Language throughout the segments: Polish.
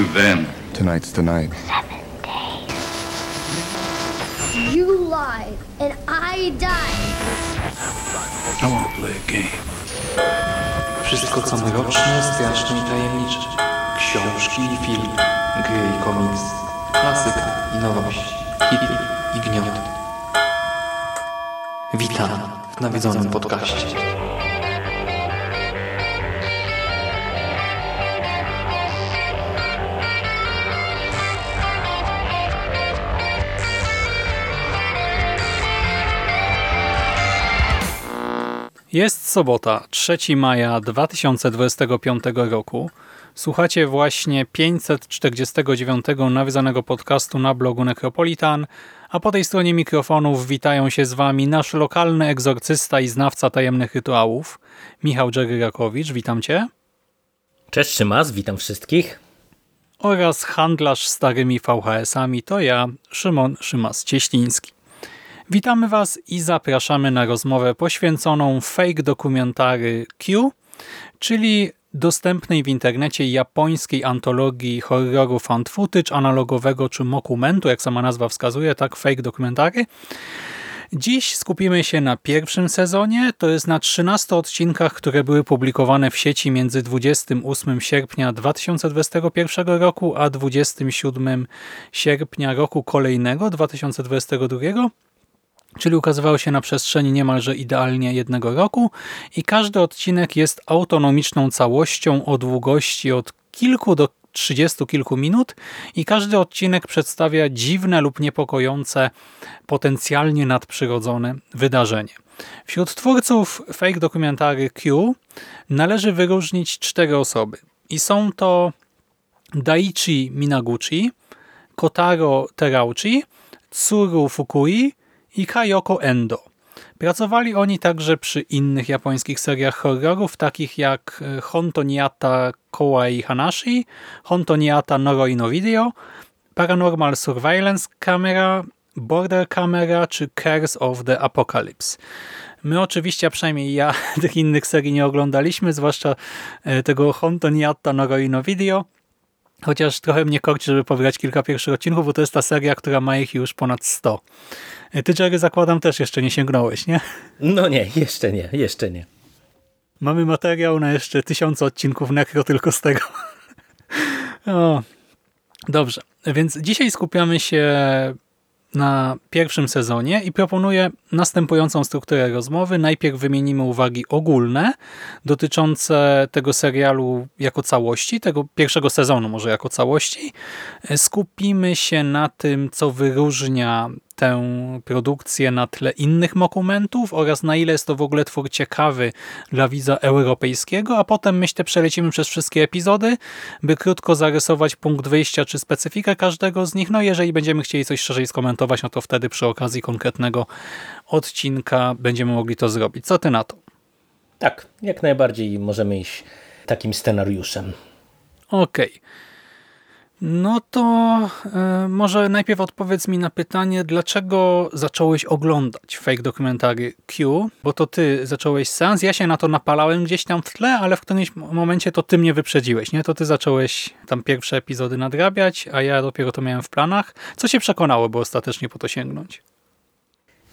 to them. Tonight's the night. You lied, and I died. I want to play a game. Wszystko co mroczne, straszne i tajemnicze. Książki i filmy, gry i komiks, klasyka i nowość, hity i gniot. Witam w nawiedzonym podcaście. Jest sobota, 3 maja 2025 roku. Słuchacie właśnie 549 nawiązanego podcastu na blogu Necropolitan, a po tej stronie mikrofonów witają się z Wami nasz lokalny egzorcysta i znawca tajemnych rytuałów, Michał Dżeryrakowicz, witam Cię. Cześć Szymas, witam wszystkich. Oraz handlarz starymi VHS-ami, to ja, Szymon Szymas-Cieśliński. Witamy Was i zapraszamy na rozmowę poświęconą fake dokumentary Q, czyli dostępnej w internecie japońskiej antologii horroru found footage, analogowego czy mokumentu, jak sama nazwa wskazuje, tak fake dokumentary. Dziś skupimy się na pierwszym sezonie, to jest na 13 odcinkach, które były publikowane w sieci między 28 sierpnia 2021 roku a 27 sierpnia roku kolejnego, 2022 czyli ukazywały się na przestrzeni niemalże idealnie jednego roku i każdy odcinek jest autonomiczną całością o długości od kilku do trzydziestu kilku minut i każdy odcinek przedstawia dziwne lub niepokojące, potencjalnie nadprzyrodzone wydarzenie. Wśród twórców fake dokumentary Q należy wyróżnić cztery osoby i są to Daichi Minaguchi, Kotaro Terauchi, Tsuru Fukui i Kayoko Endo. Pracowali oni także przy innych japońskich seriach horrorów, takich jak e, Honto Niata Kowai Hanashi, Honto Niata Noroi no Video, Paranormal Surveillance Camera, Border Camera czy Curse of the Apocalypse. My oczywiście, a przynajmniej ja, tych innych serii nie oglądaliśmy, zwłaszcza e, tego Honto Niata Noroi no Video, chociaż trochę mnie korci, żeby pobrać kilka pierwszych odcinków, bo to jest ta seria, która ma ich już ponad 100. Ty, Jerry, zakładam, też jeszcze nie sięgnąłeś, nie? No nie, jeszcze nie, jeszcze nie. Mamy materiał na jeszcze tysiące odcinków nekro tylko z tego. o, dobrze, więc dzisiaj skupiamy się na pierwszym sezonie i proponuję następującą strukturę rozmowy. Najpierw wymienimy uwagi ogólne dotyczące tego serialu jako całości, tego pierwszego sezonu może jako całości. Skupimy się na tym, co wyróżnia tę produkcję na tle innych dokumentów oraz na ile jest to w ogóle twór ciekawy dla widza europejskiego, a potem myślę przelecimy przez wszystkie epizody, by krótko zarysować punkt wyjścia czy specyfikę każdego z nich. No jeżeli będziemy chcieli coś szerzej skomentować, no to wtedy przy okazji konkretnego odcinka będziemy mogli to zrobić. Co ty na to? Tak, jak najbardziej możemy iść takim scenariuszem. Okej. Okay. No to y, może najpierw odpowiedz mi na pytanie, dlaczego zacząłeś oglądać fake dokumentary Q, bo to ty zacząłeś seans, ja się na to napalałem gdzieś tam w tle, ale w którymś momencie to ty mnie wyprzedziłeś, nie? To ty zacząłeś tam pierwsze epizody nadrabiać, a ja dopiero to miałem w planach. Co się przekonało, by ostatecznie po to sięgnąć?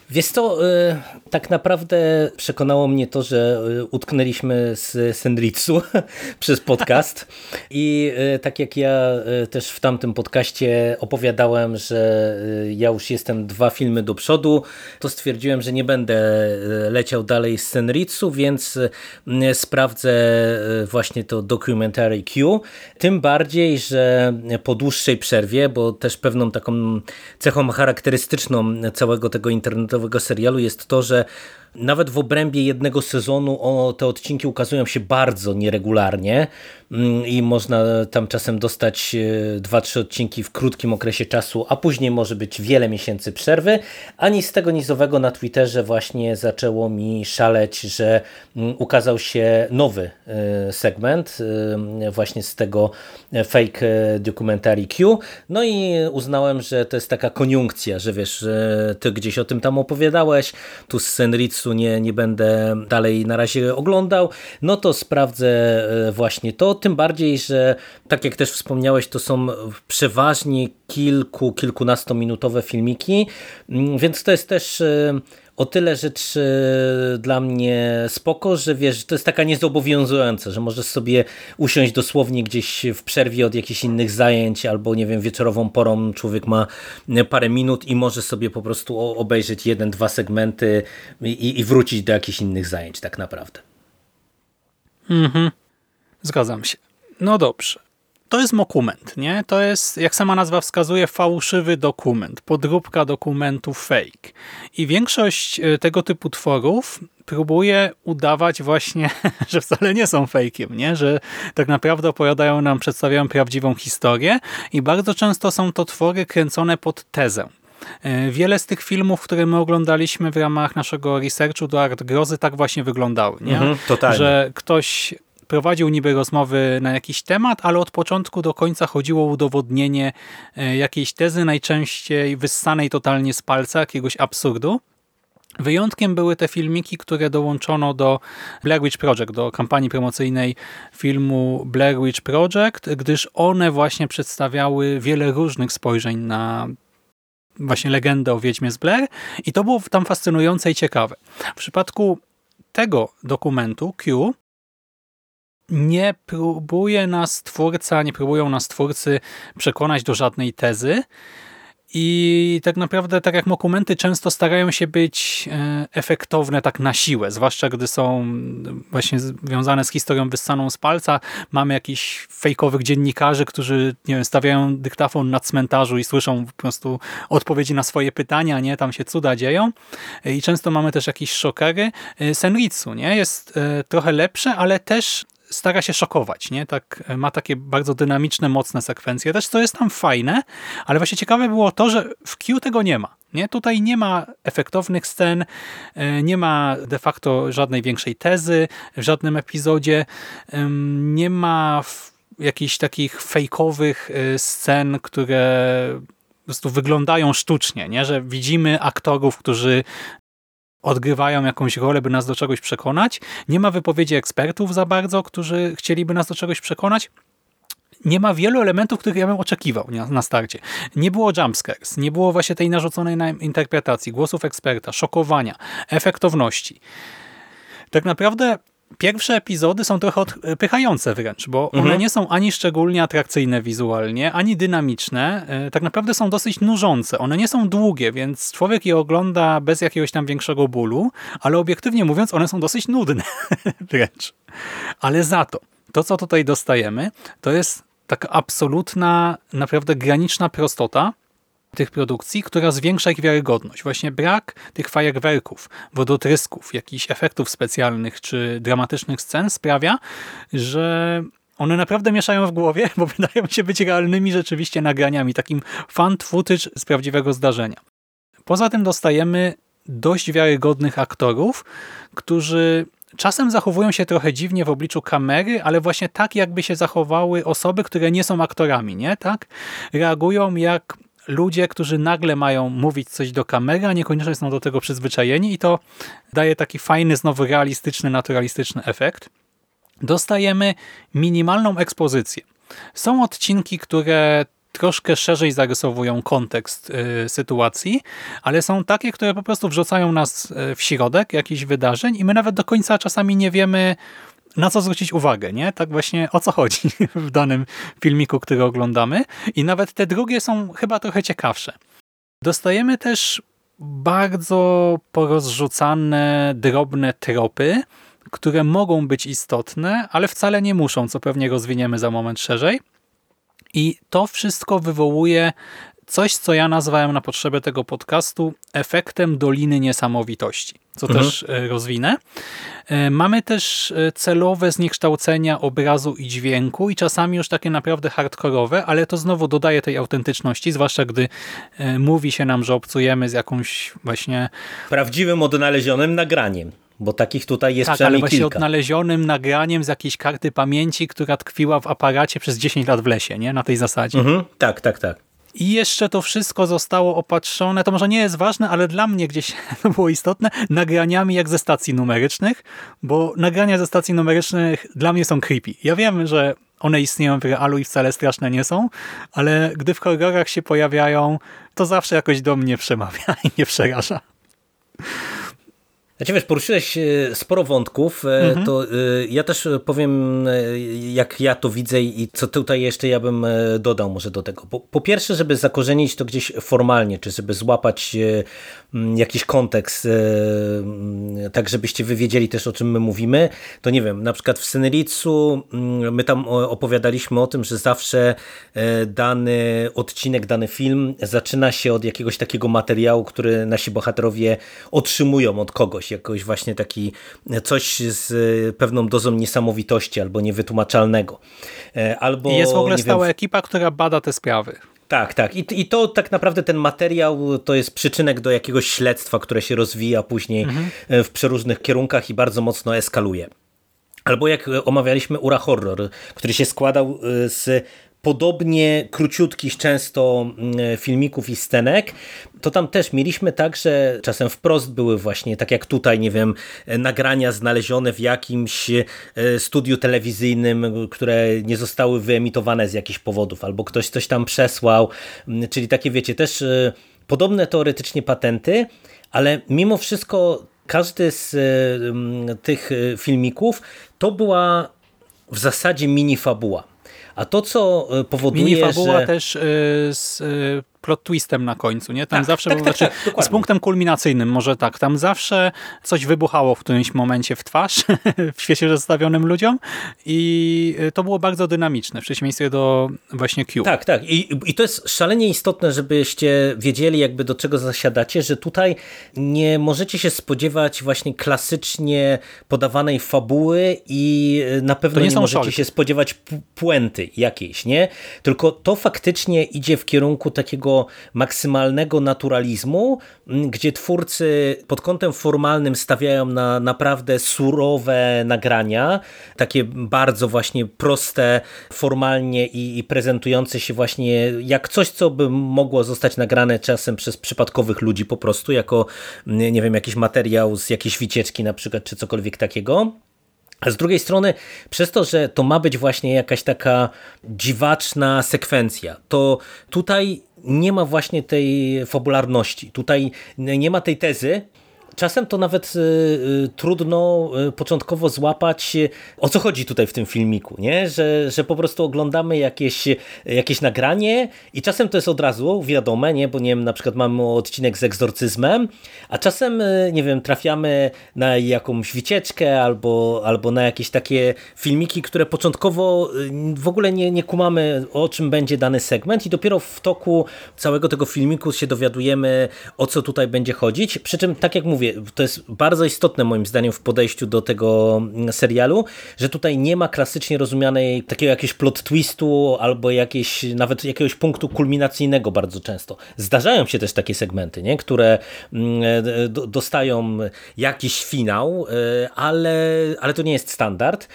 Wiesz to y, tak naprawdę przekonało mnie to, że y, utknęliśmy z Sendritsu przez podcast. I y, tak jak ja też w tamtym podcaście opowiadałem, że ja już jestem dwa filmy do przodu, to stwierdziłem, że nie będę leciał dalej z Senritsu, więc sprawdzę właśnie to documentary Q, tym bardziej, że po dłuższej przerwie, bo też pewną taką cechą charakterystyczną całego tego internetu internetowego serialu jest to, że nawet w obrębie jednego sezonu o, te odcinki ukazują się bardzo nieregularnie mm, i można tam czasem dostać 2-3 e, odcinki w krótkim okresie czasu, a później może być wiele miesięcy przerwy. Ani z tego nizowego na Twitterze właśnie zaczęło mi szaleć, że mm, ukazał się nowy e, segment e, właśnie z tego fake documentary Q. No i uznałem, że to jest taka koniunkcja, że wiesz, ty gdzieś o tym tam opowiadałeś, tu z Senritsu nie, nie będę dalej na razie oglądał, no to sprawdzę e, właśnie to, tym bardziej, że tak jak też wspomniałeś, to są przeważnie kilku, kilkunastominutowe filmiki, mm, więc to jest też e, o tyle rzecz dla mnie spoko, że wiesz, to jest taka niezobowiązująca, że możesz sobie usiąść dosłownie gdzieś w przerwie od jakichś innych zajęć albo nie wiem, wieczorową porą człowiek ma parę minut i może sobie po prostu obejrzeć jeden, dwa segmenty i, i wrócić do jakichś innych zajęć tak naprawdę. Mhm. Zgadzam się. No dobrze to jest dokument, nie? To jest, jak sama nazwa wskazuje, fałszywy dokument, podróbka dokumentu fake. I większość e, tego typu tworów próbuje udawać właśnie, że wcale nie są fejkiem, nie? Że tak naprawdę opowiadają nam, przedstawiają prawdziwą historię i bardzo często są to twory kręcone pod tezę. E, wiele z tych filmów, które my oglądaliśmy w ramach naszego researchu do Art Grozy tak właśnie wyglądały, nie? Mhm, że ktoś prowadził niby rozmowy na jakiś temat, ale od początku do końca chodziło o udowodnienie e, jakiejś tezy, najczęściej wyssanej totalnie z palca, jakiegoś absurdu. Wyjątkiem były te filmiki, które dołączono do Blair Witch Project, do kampanii promocyjnej filmu Blair Witch Project, gdyż one właśnie przedstawiały wiele różnych spojrzeń na właśnie legendę o Wiedźmie z Blair i to było tam fascynujące i ciekawe. W przypadku tego dokumentu Q nie próbuje nas twórca, nie próbują nas twórcy przekonać do żadnej tezy i tak naprawdę, tak jak dokumenty często starają się być e, efektowne tak na siłę, zwłaszcza gdy są właśnie związane z historią wyssaną z palca. Mamy jakichś fejkowych dziennikarzy, którzy nie wiem, stawiają dyktafon na cmentarzu i słyszą po prostu odpowiedzi na swoje pytania, nie? Tam się cuda dzieją. I często mamy też jakieś szokery. E, Senritsu, nie? Jest e, trochę lepsze, ale też stara się szokować, nie? Tak, e, ma takie bardzo dynamiczne, mocne sekwencje, też co jest tam fajne, ale właśnie ciekawe było to, że w Q tego nie ma. Nie? Tutaj nie ma efektownych scen, e, nie ma de facto żadnej większej tezy w żadnym epizodzie, nie ma jakichś takich fejkowych e, scen, które po prostu wyglądają sztucznie, nie? że widzimy aktorów, którzy odgrywają jakąś rolę, by nas do czegoś przekonać. Nie ma wypowiedzi ekspertów za bardzo, którzy chcieliby nas do czegoś przekonać. Nie ma wielu elementów, których ja bym oczekiwał na starcie. Nie było jumpscares, nie było właśnie tej narzuconej interpretacji, głosów eksperta, szokowania, efektowności. Tak naprawdę pierwsze epizody są trochę odpychające wręcz, bo mhm. one nie są ani szczególnie atrakcyjne wizualnie, ani dynamiczne. E, tak naprawdę są dosyć nużące. One nie są długie, więc człowiek je ogląda bez jakiegoś tam większego bólu, ale obiektywnie mówiąc, one są dosyć nudne wręcz. Ale za to, to co tutaj dostajemy, to jest taka absolutna, naprawdę graniczna prostota, tych produkcji, która zwiększa ich wiarygodność. Właśnie brak tych fajerwerków, wodotrysków, jakichś efektów specjalnych czy dramatycznych scen sprawia, że one naprawdę mieszają w głowie, bo wydają się być realnymi rzeczywiście nagraniami, takim fan footage z prawdziwego zdarzenia. Poza tym dostajemy dość wiarygodnych aktorów, którzy czasem zachowują się trochę dziwnie w obliczu kamery, ale właśnie tak jakby się zachowały osoby, które nie są aktorami, nie? Tak? Reagują jak ludzie, którzy nagle mają mówić coś do kamery, a niekoniecznie są do tego przyzwyczajeni i to daje taki fajny, znowu realistyczny, naturalistyczny efekt. Dostajemy minimalną ekspozycję. Są odcinki, które troszkę szerzej zarysowują kontekst y, sytuacji, ale są takie, które po prostu wrzucają nas y, w środek jakichś wydarzeń i my nawet do końca czasami nie wiemy, na co zwrócić uwagę, nie? Tak właśnie o co chodzi w danym filmiku, który oglądamy. I nawet te drugie są chyba trochę ciekawsze. Dostajemy też bardzo porozrzucane, drobne tropy, które mogą być istotne, ale wcale nie muszą, co pewnie rozwiniemy za moment szerzej. I to wszystko wywołuje coś, co ja nazwałem na potrzeby tego podcastu efektem Doliny Niesamowitości, co mhm. też e, rozwinę. E, mamy też e, celowe zniekształcenia obrazu i dźwięku i czasami już takie naprawdę hardkorowe, ale to znowu dodaje tej autentyczności, zwłaszcza gdy mówi się nam, że obcujemy z jakąś właśnie... Prawdziwym, odnalezionym nagraniem. Bo takich tutaj jest tak, przynajmniej ale właśnie kilka. odnalezionym nagraniem z jakiejś karty pamięci, która tkwiła w aparacie przez 10 lat w lesie, nie? Na tej zasadzie. Mhm, tak, tak, tak. I jeszcze to wszystko zostało opatrzone, to może nie jest ważne, ale dla mnie gdzieś to było istotne, nagraniami jak ze stacji numerycznych, bo nagrania ze stacji numerycznych dla mnie są creepy. Ja wiem, że one istnieją w realu i wcale straszne nie są, ale gdy w horrorach się pojawiają, to zawsze jakoś do mnie przemawia i nie przeraża. Znaczy wiesz, poruszyłeś e, sporo wątków, e, mhm. to e, ja też powiem jak ja to widzę i co tutaj jeszcze ja bym dodał może do tego. Po, po pierwsze, żeby zakorzenić to gdzieś formalnie, czy żeby złapać jakiś kontekst, tak żebyście wy wiedzieli też o czym my mówimy, to nie wiem, na przykład w Synericu my tam opowiadaliśmy o tym, że zawsze dany odcinek, dany film zaczyna się od jakiegoś takiego materiału, który nasi bohaterowie otrzymują od kogoś jakoś właśnie taki coś z pewną dozą niesamowitości albo niewytłumaczalnego. E, albo, I jest w ogóle stała wiem, ekipa, która bada te sprawy. Tak, tak. I, I to tak naprawdę ten materiał to jest przyczynek do jakiegoś śledztwa, które się rozwija później mhm. E, w przeróżnych kierunkach i bardzo mocno eskaluje. Albo jak omawialiśmy Ura Horror, który się składał e, z podobnie króciutkich często mm, filmików i scenek, to tam też mieliśmy tak, że czasem wprost były właśnie, tak jak tutaj, nie wiem, nagrania znalezione w jakimś e, studiu telewizyjnym, które nie zostały wyemitowane z jakichś powodów, albo ktoś coś tam przesłał, mm, czyli takie wiecie, też e, podobne teoretycznie patenty, ale mimo wszystko każdy z e, tych filmików to była w zasadzie mini fabuła. A to, co e, powoduje, Mini fabuła że... też y, z y, plot twistem na końcu, nie? Tam tak, zawsze, tak, tak, znaczy, tak, z punktem kulminacyjnym, może tak, tam zawsze coś wybuchało w którymś momencie w twarz, w świecie zostawionym ludziom i to było bardzo dynamiczne, w przeciwieństwie do właśnie Q. Tak, tak I, i to jest szalenie istotne, żebyście wiedzieli jakby do czego zasiadacie, że tutaj nie możecie się spodziewać właśnie klasycznie podawanej fabuły i na pewno nie, nie możecie szolki. się spodziewać puenty jakiejś, nie? Tylko to faktycznie idzie w kierunku takiego maksymalnego naturalizmu, gdzie twórcy pod kątem formalnym stawiają na naprawdę surowe nagrania, takie bardzo właśnie proste formalnie i, i prezentujące się właśnie jak coś, co by mogło zostać nagrane czasem przez przypadkowych ludzi po prostu, jako nie wiem, jakiś materiał z jakiejś wycieczki na przykład, czy cokolwiek takiego. A z drugiej strony, przez to, że to ma być właśnie jakaś taka dziwaczna sekwencja, to tutaj nie ma właśnie tej fabularności. Tutaj nie ma tej tezy, czasem to nawet y, y, trudno y, początkowo złapać, o co chodzi tutaj w tym filmiku, nie? Że, że po prostu oglądamy jakieś, jakieś nagranie i czasem to jest od razu wiadome, nie? bo nie wiem, na przykład mamy odcinek z egzorcyzmem, a czasem, nie wiem, trafiamy na jakąś wycieczkę albo, albo na jakieś takie filmiki, które początkowo w ogóle nie, nie kumamy, o czym będzie dany segment i dopiero w toku całego tego filmiku się dowiadujemy, o co tutaj będzie chodzić, przy czym, tak jak mówię, mówię, to jest bardzo istotne moim zdaniem w podejściu do tego serialu, że tutaj nie ma klasycznie rozumianej takiego jakiegoś plot twistu albo jakieś, nawet jakiegoś punktu kulminacyjnego bardzo często. Zdarzają się też takie segmenty, nie? które mm, dostają jakiś finał, e, ale, ale to nie jest standard.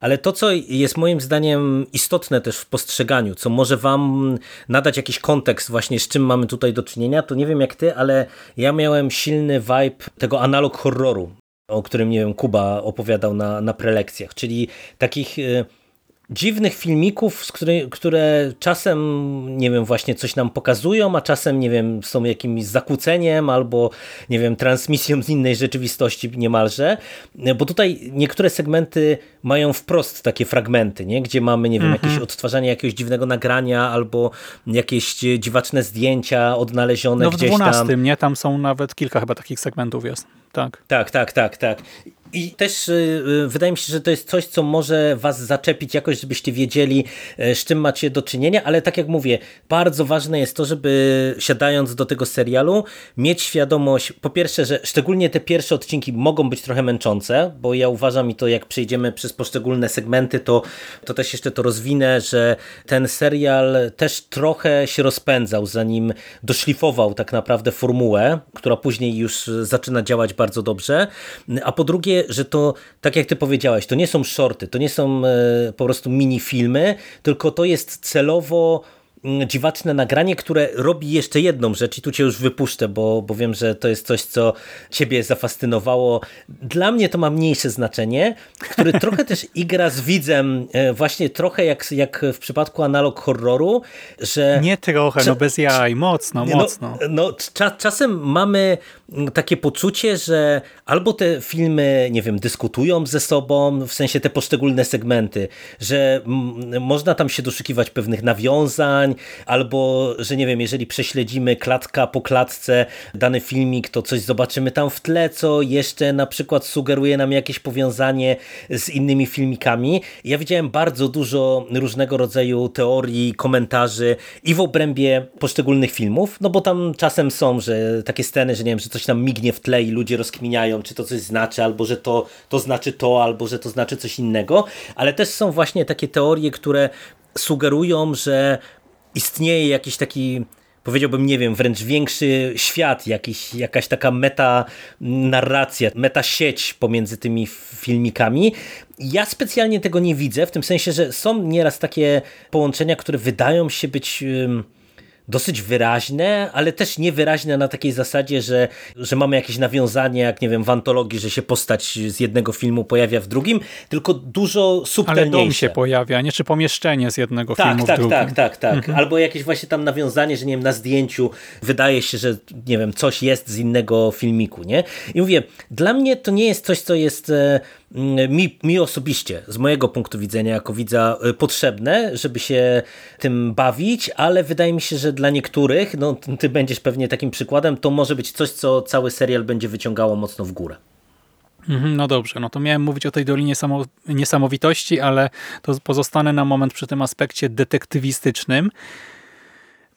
Ale to, co jest moim zdaniem istotne też w postrzeganiu, co może wam nadać jakiś kontekst właśnie z czym mamy tutaj do czynienia, to nie wiem jak ty, ale ja miałem silny vibe tego analog horroru, o którym, nie wiem, Kuba opowiadał na, na prelekcjach, czyli takich y, dziwnych filmików, które, które czasem, nie wiem, właśnie coś nam pokazują, a czasem, nie wiem, są jakimś zakłóceniem albo, nie wiem, transmisją z innej rzeczywistości niemalże, bo tutaj niektóre segmenty mają wprost takie fragmenty, nie? gdzie mamy, nie wiem, -hmm. jakieś odtwarzanie jakiegoś dziwnego nagrania albo jakieś dziwaczne zdjęcia odnalezione no w gdzieś 12, tam. nie? Tam są nawet kilka chyba takich segmentów jest. Tak. Tak, tak, tak, tak. I też y, y, wydaje mi się, że to jest coś, co może was zaczepić jakoś, żebyście wiedzieli, y, z czym macie do czynienia, ale tak jak mówię, bardzo ważne jest to, żeby siadając do tego serialu, mieć świadomość, po pierwsze, że szczególnie te pierwsze odcinki mogą być trochę męczące, bo ja uważam i to jak przejdziemy przez poszczególne segmenty, to, to też jeszcze to rozwinę, że ten serial też trochę się rozpędzał, zanim doszlifował tak naprawdę formułę, która później już zaczyna działać bardzo dobrze, a po drugie że to, tak jak ty powiedziałeś, to nie są shorty, to nie są e, po prostu mini filmy, tylko to jest celowo mm, dziwaczne nagranie, które robi jeszcze jedną rzecz i tu cię już wypuszczę, bo, bo wiem, że to jest coś, co ciebie zafascynowało. Dla mnie to ma mniejsze znaczenie, który trochę też igra z widzem, e, właśnie trochę jak, jak w przypadku analog horroru, że... Nie trochę, no bez jaj, mocno, no, mocno. No, cza, czasem mamy takie poczucie, że albo te filmy, nie wiem, dyskutują ze sobą, w sensie te poszczególne segmenty, że można tam się doszukiwać pewnych nawiązań, albo, że nie wiem, jeżeli prześledzimy klatka po klatce dany filmik, to coś zobaczymy tam w tle, co jeszcze na przykład sugeruje nam jakieś powiązanie z innymi filmikami. Ja widziałem bardzo dużo różnego rodzaju teorii, komentarzy i w obrębie poszczególnych filmów, no bo tam czasem są, że takie sceny, że nie wiem, że coś tam mignie w tle i ludzie rozkminiają, czy to coś znaczy, albo że to, to znaczy to, albo że to znaczy coś innego, ale też są właśnie takie teorie, które sugerują, że istnieje jakiś taki powiedziałbym, nie wiem, wręcz większy świat, jakiś, jakaś taka meta narracja, meta sieć pomiędzy tymi filmikami. Ja specjalnie tego nie widzę, w tym sensie, że są nieraz takie połączenia, które wydają się być dosyć wyraźne, ale też niewyraźne na takiej zasadzie, że, że mamy jakieś nawiązanie, jak nie wiem, w antologii, że się postać z jednego filmu pojawia w drugim, tylko dużo subtelniejsze. Ale dom się pojawia, nie? Czy pomieszczenie z jednego tak, filmu tak, w drugim. Tak, tak, tak. Mhm. Albo jakieś właśnie tam nawiązanie, że nie wiem, na zdjęciu wydaje się, że nie wiem, coś jest z innego filmiku, nie? I mówię, dla mnie to nie jest coś, co jest e, mi, mi osobiście, z mojego punktu widzenia, jako widza, e, potrzebne, żeby się tym bawić, ale wydaje mi się, że dla niektórych, no ty będziesz pewnie takim przykładem, to może być coś, co cały serial będzie wyciągało mocno w górę. Mhm, no dobrze, no to miałem mówić o tej Dolinie Niesamowitości, ale to pozostanę na moment przy tym aspekcie detektywistycznym.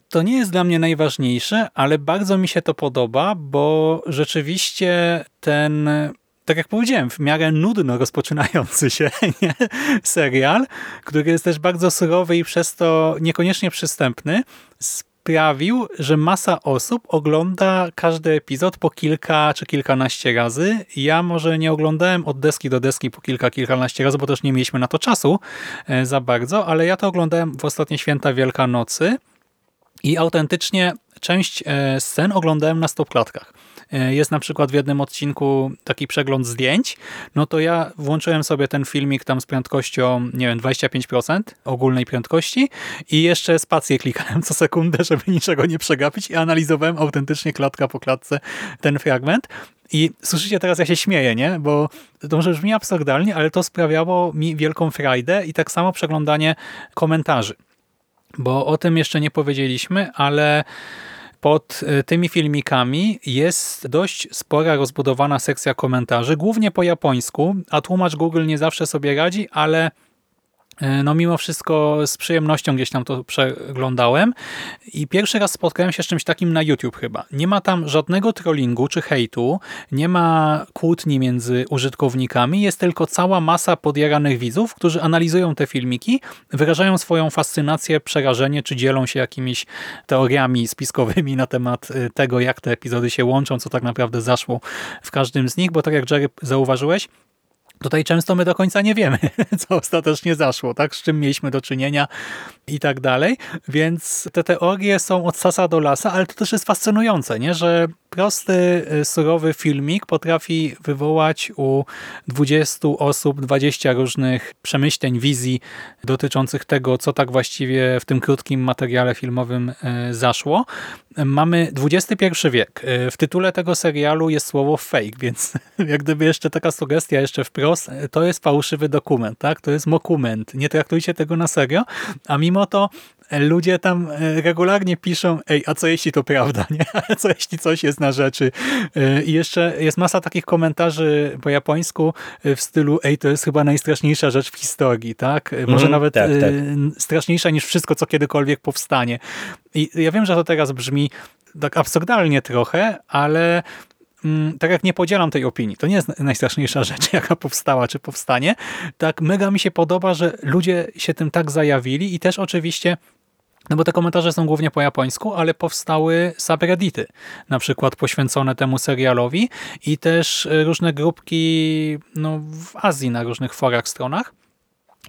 To nie jest dla mnie najważniejsze, ale bardzo mi się to podoba, bo rzeczywiście ten tak jak powiedziałem, w miarę nudno rozpoczynający się nie? serial, który jest też bardzo surowy i przez to niekoniecznie przystępny, sprawił, że masa osób ogląda każdy epizod po kilka czy kilkanaście razy. Ja może nie oglądałem od deski do deski po kilka, kilkanaście razy, bo też nie mieliśmy na to czasu e, za bardzo, ale ja to oglądałem w ostatnie święta Wielkanocy i autentycznie część e, scen oglądałem na stopklatkach. E, jest na przykład w jednym odcinku taki przegląd zdjęć, no to ja włączyłem sobie ten filmik tam z prędkością, nie wiem, 25% ogólnej prędkości i jeszcze spację klikałem co sekundę, żeby niczego nie przegapić i analizowałem autentycznie klatka po klatce ten fragment. I słyszycie teraz, ja się śmieję, nie? Bo to może brzmi absurdalnie, ale to sprawiało mi wielką frajdę i tak samo przeglądanie komentarzy. Bo o tym jeszcze nie powiedzieliśmy, ale pod y, tymi filmikami jest dość spora, rozbudowana sekcja komentarzy, głównie po japońsku, a tłumacz Google nie zawsze sobie radzi, ale E, no mimo wszystko z przyjemnością gdzieś tam to przeglądałem i pierwszy raz spotkałem się z czymś takim na YouTube chyba. Nie ma tam żadnego trollingu czy hejtu, nie ma kłótni między użytkownikami, jest tylko cała masa podjaranych widzów, którzy analizują te filmiki, wyrażają swoją fascynację, przerażenie, czy dzielą się jakimiś teoriami spiskowymi na temat e, tego, jak te epizody się łączą, co tak naprawdę zaszło w każdym z nich, bo tak jak Jerry zauważyłeś, Tutaj często my do końca nie wiemy, co ostatecznie zaszło, tak? z czym mieliśmy do czynienia i tak dalej. Więc te teorie są od sasa do lasa, ale to też jest fascynujące, nie? że prosty, y, surowy filmik potrafi wywołać u 20 osób 20 różnych przemyśleń, wizji dotyczących tego, co tak właściwie w tym krótkim materiale filmowym y, zaszło. Mamy XXI wiek. Y, w tytule tego serialu jest słowo fake, więc jak gdyby jeszcze taka sugestia jeszcze wprost, to jest fałszywy dokument, tak? To jest mokument. Nie traktujcie tego na serio, a mimo to ludzie tam e, regularnie piszą, ej, a co jeśli to prawda, nie? A co jeśli coś jest na rzeczy? E, I jeszcze jest masa takich komentarzy po japońsku e, w stylu, ej, to jest chyba najstraszniejsza rzecz w historii, tak? Może mm, nawet tak, tak. straszniejsza niż wszystko, co kiedykolwiek powstanie. I ja wiem, że to teraz brzmi tak absurdalnie trochę, ale tak jak nie podzielam tej opinii, to nie jest najstraszniejsza rzecz, jaka powstała czy powstanie, tak mega mi się podoba, że ludzie się tym tak zajawili i też oczywiście no bo te komentarze są głównie po japońsku, ale powstały subreddity, na przykład poświęcone temu serialowi i też różne grupki no, w Azji na różnych forach, stronach,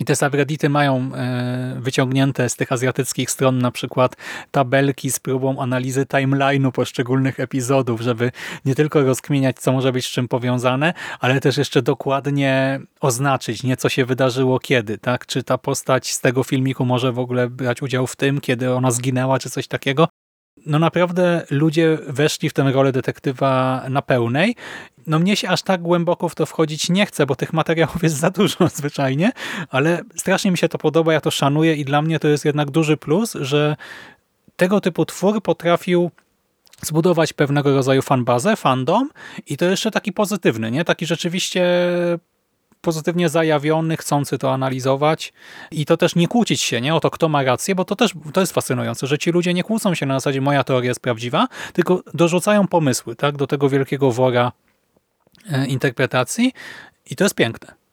I te subreddity mają e, wyciągnięte z tych azjatyckich stron na przykład tabelki z próbą analizy timeline'u poszczególnych epizodów, żeby nie tylko rozkminiać, co może być z czym powiązane, ale też jeszcze dokładnie oznaczyć, nie co się wydarzyło kiedy, tak? Czy ta postać z tego filmiku może w ogóle brać udział w tym, kiedy ona zginęła, czy coś takiego no naprawdę ludzie weszli w tę rolę detektywa na pełnej. No mnie się aż tak głęboko w to wchodzić nie chce, bo tych materiałów jest za dużo zwyczajnie, ale strasznie mi się to podoba, ja to szanuję i dla mnie to jest jednak duży plus, że tego typu twór potrafił zbudować pewnego rodzaju fanbazę, fandom i to jeszcze taki pozytywny, nie? Taki rzeczywiście pozytywnie zajawiony, chcący to analizować i to też nie kłócić się nie o to, kto ma rację, bo to też to jest fascynujące, że ci ludzie nie kłócą się na zasadzie moja teoria jest prawdziwa, tylko dorzucają pomysły tak, do tego wielkiego wora e, interpretacji i to jest piękne.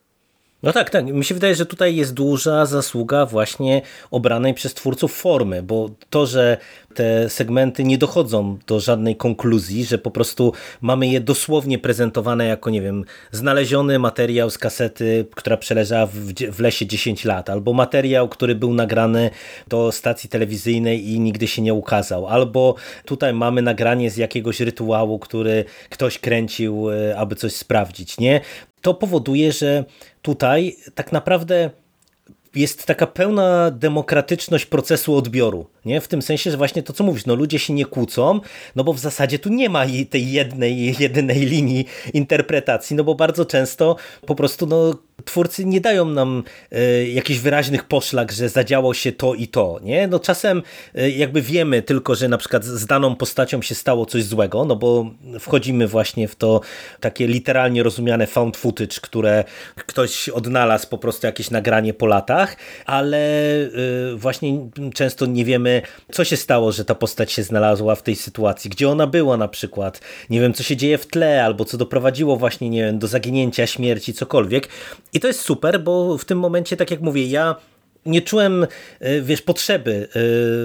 No tak, tak. Mi się wydaje, że tutaj jest duża zasługa właśnie obranej przez twórców formy, bo to, że te segmenty nie dochodzą do żadnej konkluzji, że po prostu mamy je dosłownie prezentowane jako, nie wiem, znaleziony materiał z kasety, która przeleżała w, lesie 10 lat, albo materiał, który był nagrany do stacji telewizyjnej i nigdy się nie ukazał, albo tutaj mamy nagranie z jakiegoś rytuału, który ktoś kręcił, e, aby coś sprawdzić, nie? To powoduje, że tutaj tak naprawdę jest taka pełna demokratyczność procesu odbioru. Nie? W tym sensie, że właśnie to, co mówisz, no ludzie się nie kłócą, no bo w zasadzie tu nie ma tej jednej, jedynej linii interpretacji, no bo bardzo często po prostu no, twórcy nie dają nam y, jakichś wyraźnych poszlak, że zadziało się to i to. Nie? No czasem y, jakby wiemy tylko, że na przykład z daną postacią się stało coś złego, no bo wchodzimy właśnie w to takie literalnie rozumiane found footage, które ktoś odnalazł po prostu jakieś nagranie po latach, ale y, właśnie często nie wiemy, co się stało, że ta postać się znalazła w tej sytuacji, gdzie ona była na przykład, nie wiem, co się dzieje w tle, albo co doprowadziło właśnie, nie wiem, do zaginięcia, śmierci, cokolwiek. I to jest super, bo w tym momencie, tak jak mówię, ja nie czułem, e, wiesz, potrzeby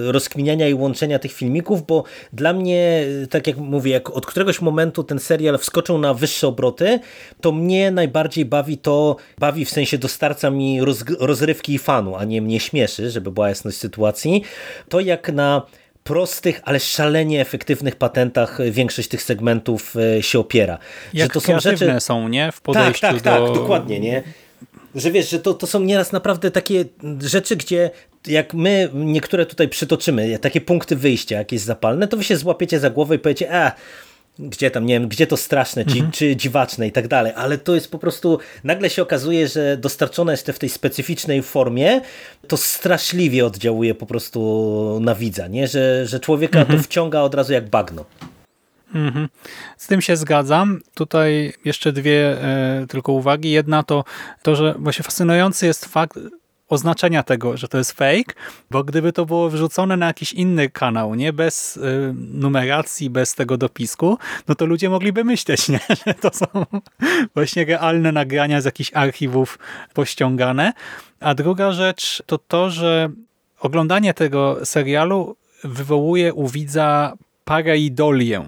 e, rozkminiania i łączenia tych filmików, bo dla mnie, e, tak jak mówię, jak od któregoś momentu ten serial wskoczył na wyższe obroty, to mnie najbardziej bawi to, bawi w sensie dostarca mi roz, rozrywki i fanu, a nie mnie śmieszy, żeby była jasność sytuacji, to jak na prostych, ale szalenie efektywnych patentach większość tych segmentów się opiera. Jak że to są rzeczy są, nie? W podejściu tak, tak, do... tak, dokładnie, nie? Że wiesz, że to, to są nieraz naprawdę takie rzeczy, gdzie jak my niektóre tutaj przytoczymy, takie punkty wyjścia jakieś zapalne, to wy się złapiecie za głowę i powiecie, a gdzie tam, nie wiem, gdzie to straszne, czy, mhm. czy dziwaczne i tak dalej, ale to jest po prostu, nagle się okazuje, że dostarczone jest to w tej specyficznej formie, to straszliwie oddziałuje po prostu na widza, nie? Że, że człowieka mhm. to wciąga od razu jak bagno. Mhm. Z tym się zgadzam. Tutaj jeszcze dwie e, tylko uwagi. Jedna to to, że właśnie fascynujący jest fakt oznaczenia tego, że to jest fake, bo gdyby to było wrzucone na jakiś inny kanał, nie bez y, numeracji, bez tego dopisku, no to ludzie mogliby myśleć, nie? że to są właśnie realne nagrania z jakichś archiwów pościągane. A druga rzecz to to, że oglądanie tego serialu wywołuje u widza pareidolię,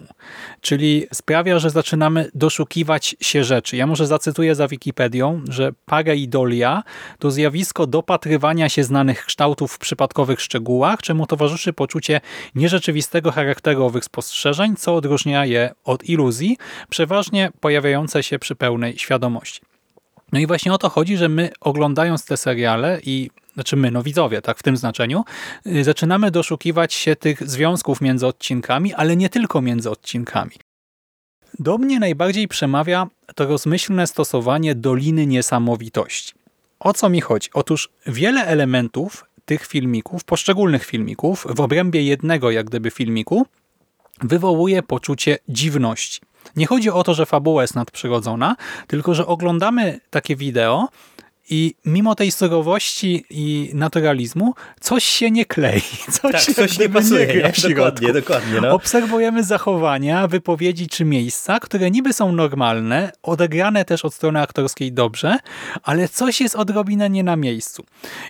czyli sprawia, że zaczynamy doszukiwać się rzeczy. Ja może zacytuję za Wikipedią, że pareidolia to zjawisko dopatrywania się znanych kształtów w przypadkowych szczegółach, czemu towarzyszy poczucie nierzeczywistego charakteru owych spostrzeżeń, co odróżnia je od iluzji, przeważnie pojawiające się przy pełnej świadomości. No i właśnie o to chodzi, że my oglądając te seriale i znaczy my, no widzowie, tak w tym znaczeniu, y, zaczynamy doszukiwać się tych związków między odcinkami, ale nie tylko między odcinkami. Do mnie najbardziej przemawia to rozmyślne stosowanie Doliny Niesamowitości. O co mi chodzi? Otóż wiele elementów tych filmików, poszczególnych filmików, w obrębie jednego jak gdyby filmiku, wywołuje poczucie dziwności. Nie chodzi o to, że fabuła jest nadprzyrodzona, tylko że oglądamy takie wideo i mimo tej surowości i naturalizmu coś się nie klei. Coś, tak, coś nie pasuje. Nie nie? Dokładnie, dokładnie. No. Obserwujemy zachowania, wypowiedzi czy miejsca, które niby są normalne, odegrane też od strony aktorskiej dobrze, ale coś jest odrobinę nie na miejscu.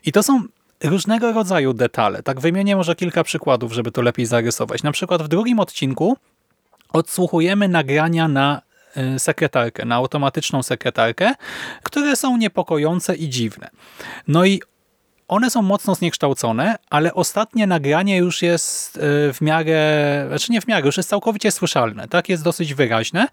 I to są różnego rodzaju detale. Tak wymienię może kilka przykładów, żeby to lepiej zarysować. Na przykład w drugim odcinku odsłuchujemy nagrania na sekretarkę, na automatyczną sekretarkę, które są niepokojące i dziwne. No i one są mocno zniekształcone, ale ostatnie nagranie już jest y, w miarę, znaczy nie w miarę, już jest całkowicie słyszalne. Tak, jest dosyć wyraźne.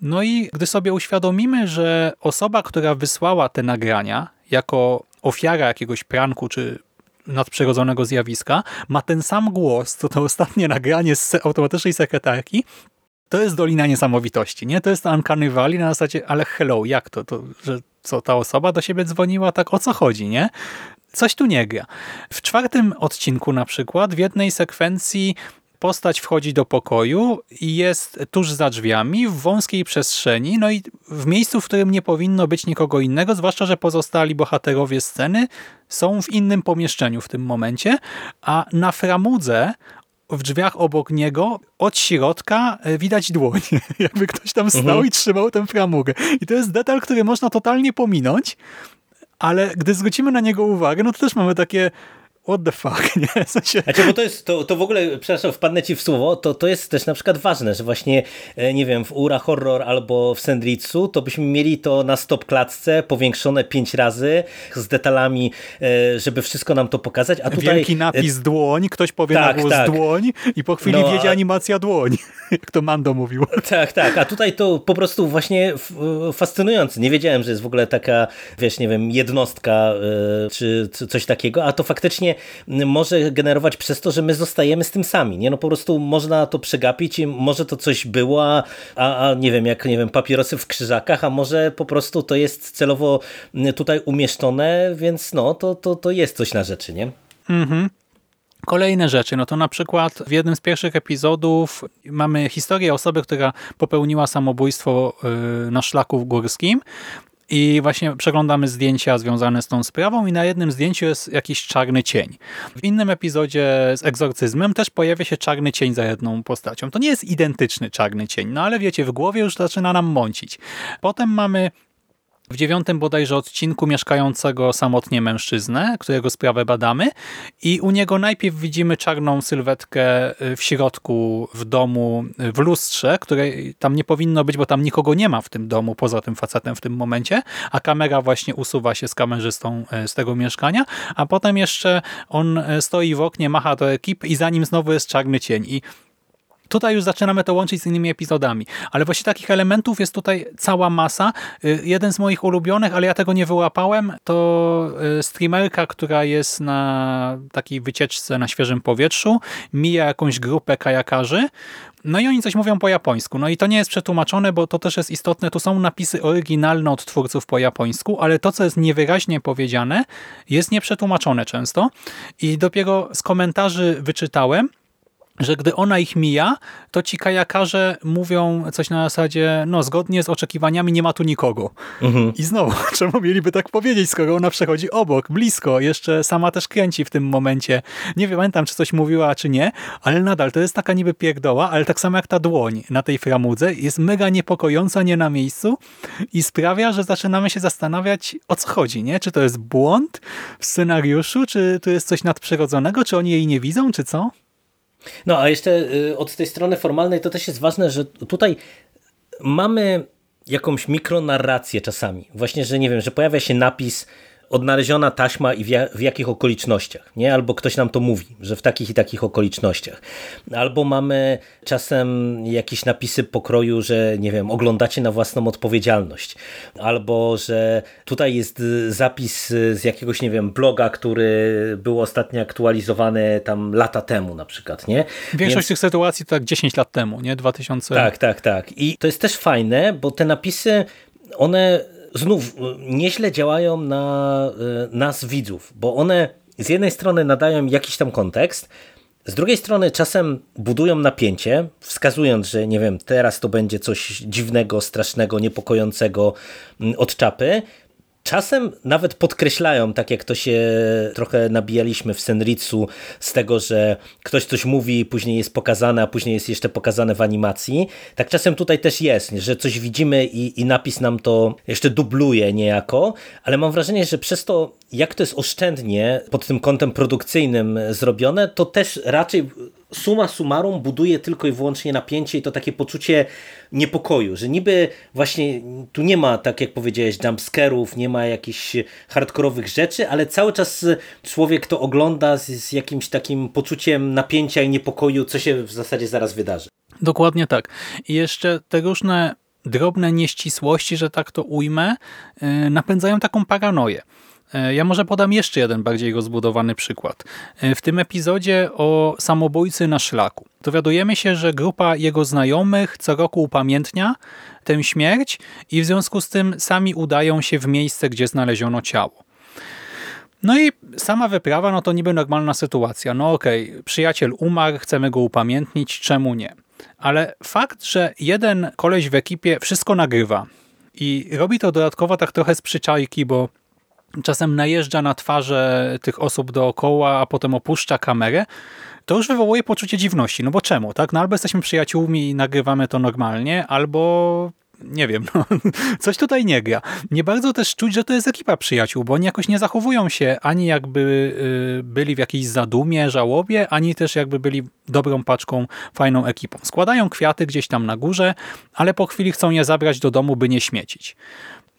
No i gdy sobie uświadomimy, że osoba, która wysłała te nagrania jako ofiara jakiegoś pranku czy nadprzyrodzonego zjawiska, ma ten sam głos, co to ostatnie nagranie z automatycznej sekretarki, to jest Dolina Niesamowitości, nie? To jest Uncanny Valley na zasadzie, ale hello, jak to? to że co, ta osoba do siebie dzwoniła? Tak o co chodzi, nie? Coś tu nie gra. W czwartym odcinku na przykład, w jednej sekwencji postać wchodzi do pokoju i jest tuż za drzwiami, w wąskiej przestrzeni, no i w miejscu, w którym nie powinno być nikogo innego, zwłaszcza, że pozostali bohaterowie sceny są w innym pomieszczeniu w tym momencie, a na framudze w drzwiach obok niego od środka e, widać dłoń. Jakby ktoś tam stał mhm. i trzymał tę framugę. I to jest detal, który można totalnie pominąć, ale gdy zwrócimy na niego uwagę, no to też mamy takie what the fuck, nie? W sensie... Znaczy, bo to jest, to, to w ogóle, przepraszam, wpadnę ci w słowo, to, to jest też na przykład ważne, że właśnie, e, nie wiem, w Ura Horror albo w Sendritsu, to byśmy mieli to na stop klatce, powiększone pięć razy, z detalami, e, żeby wszystko nam to pokazać, a tutaj... Wielki napis dłoń, ktoś powie tak, na głos tak. dłoń i po chwili no, wiedzie animacja dłoń, jak to Mando mówił. Tak, tak, a tutaj to po prostu właśnie fascynujące. Nie wiedziałem, że jest w ogóle taka, wiesz, nie wiem, jednostka e, czy coś takiego, a to faktycznie może generować przez to, że my zostajemy z tym sami. Nie? No po prostu można to przegapić i może to coś było, a, a nie wiem, jak nie wiem, papierosy w krzyżakach, a może po prostu to jest celowo tutaj umieszczone, więc no, to, to, to jest coś na rzeczy, nie? Mhm. Kolejne rzeczy, no to na przykład w jednym z pierwszych epizodów mamy historię osoby, która popełniła samobójstwo y, na szlaku górskim i właśnie przeglądamy zdjęcia związane z tą sprawą i na jednym zdjęciu jest jakiś czarny cień. W innym epizodzie z egzorcyzmem też pojawia się czarny cień za jedną postacią. To nie jest identyczny czarny cień, no ale wiecie, w głowie już zaczyna nam mącić. Potem mamy w dziewiątym bodajże odcinku mieszkającego samotnie mężczyznę, którego sprawę badamy i u niego najpierw widzimy czarną sylwetkę y, w środku w domu y, w lustrze, której tam nie powinno być, bo tam nikogo nie ma w tym domu poza tym facetem w tym momencie, a kamera właśnie usuwa się z kamerzystą y, z tego mieszkania, a potem jeszcze on stoi w oknie, macha do ekipy i za nim znowu jest czarny cień. I Tutaj już zaczynamy to łączyć z innymi epizodami, ale właśnie takich elementów jest tutaj cała masa. Y, jeden z moich ulubionych, ale ja tego nie wyłapałem, to y, streamerka, która jest na takiej wycieczce na świeżym powietrzu, mija jakąś grupę kajakarzy, no i oni coś mówią po japońsku. No i to nie jest przetłumaczone, bo to też jest istotne. Tu są napisy oryginalne od twórców po japońsku, ale to, co jest niewyraźnie powiedziane, jest nieprzetłumaczone często. I dopiero z komentarzy wyczytałem, że gdy ona ich mija, to ci kajakarze mówią coś na zasadzie, no zgodnie z oczekiwaniami nie ma tu nikogo. Mhm. I znowu, czemu mieliby tak powiedzieć, skoro ona przechodzi obok, blisko, jeszcze sama też kręci w tym momencie. Nie pamiętam, czy coś mówiła, czy nie, ale nadal to jest taka niby pierdoła, ale tak samo jak ta dłoń na tej framudze, jest mega niepokojąca, nie na miejscu i sprawia, że zaczynamy się zastanawiać, o co chodzi, nie? Czy to jest błąd w scenariuszu, czy tu jest coś nadprzyrodzonego, czy oni jej nie widzą, czy co? No a jeszcze y, od tej strony formalnej to też jest ważne, że tutaj mamy jakąś mikronarrację czasami. Właśnie, że nie wiem, że pojawia się napis odnaleziona taśma i w, jakich okolicznościach, nie? Albo ktoś nam to mówi, że w takich i takich okolicznościach. Albo mamy czasem jakieś napisy pokroju, że nie wiem, oglądacie na własną odpowiedzialność. Albo, że tutaj jest zapis z jakiegoś, nie wiem, bloga, który był ostatnio aktualizowany tam lata temu na przykład, nie? Większość Więc... tych sytuacji to tak 10 lat temu, nie? 2000... Tak, tak, tak. I to jest też fajne, bo te napisy, one znów y, nieźle działają na y, nas widzów, bo one z jednej strony nadają jakiś tam kontekst, z drugiej strony czasem budują napięcie, wskazując, że nie wiem, teraz to będzie coś dziwnego, strasznego, niepokojącego mm, od czapy, Czasem nawet podkreślają, tak jak to się trochę nabijaliśmy w Senritsu z tego, że ktoś coś mówi, później jest pokazane, a później jest jeszcze pokazane w animacji. Tak czasem tutaj też jest, że coś widzimy i, i napis nam to jeszcze dubluje niejako, ale mam wrażenie, że przez to, jak to jest oszczędnie pod tym kątem produkcyjnym zrobione, to też raczej suma summarum buduje tylko i wyłącznie napięcie i to takie poczucie niepokoju, że niby właśnie tu nie ma, tak jak powiedziałeś, jumpscarów, nie ma jakichś hardkorowych rzeczy, ale cały czas człowiek to ogląda z, z jakimś takim poczuciem napięcia i niepokoju, co się w zasadzie zaraz wydarzy. Dokładnie tak. I jeszcze te różne drobne nieścisłości, że tak to ujmę, yy, napędzają taką paranoję. Yy, Ja może podam jeszcze jeden bardziej rozbudowany przykład. Yy, W tym epizodzie o samobójcy na szlaku dowiadujemy się, że grupa jego znajomych co roku upamiętnia tę śmierć i w związku z tym sami udają się w miejsce, gdzie znaleziono ciało. No i sama wyprawa, no to niby normalna sytuacja. No okej, przyjaciel umarł, chcemy go upamiętnić, czemu nie? Ale fakt, że jeden koleś w ekipie wszystko nagrywa i robi to dodatkowo tak trochę z przyczajki, bo czasem najeżdża na twarze tych osób dookoła, a potem opuszcza kamerę, to już wywołuje poczucie dziwności. No bo czemu, tak? No albo jesteśmy przyjaciółmi i nagrywamy to normalnie, albo nie wiem, no, coś tutaj nie gra. Nie bardzo też czuć, że to jest ekipa przyjaciół, bo oni jakoś nie zachowują się ani jakby y, byli w jakiejś zadumie, żałobie, ani też jakby byli dobrą paczką, fajną ekipą. Składają kwiaty gdzieś tam na górze, ale po chwili chcą je zabrać do domu, by nie śmiecić.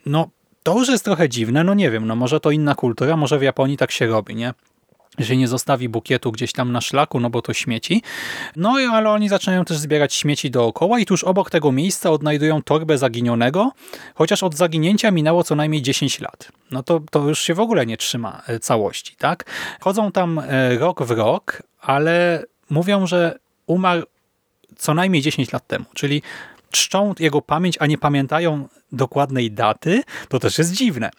No, to już jest trochę dziwne, no nie wiem, no może to inna kultura, może w Japonii tak się robi, nie? że nie zostawi bukietu gdzieś tam na szlaku, no bo to śmieci. No ale oni zaczynają też zbierać śmieci dookoła i tuż obok tego miejsca odnajdują torbę zaginionego, chociaż od zaginięcia minęło co najmniej 10 lat. No to, to już się w ogóle nie trzyma e, całości, tak? Chodzą tam e, rok w rok, ale mówią, że umarł co najmniej 10 lat temu, czyli czczą jego pamięć, a nie pamiętają dokładnej daty, to też jest dziwne.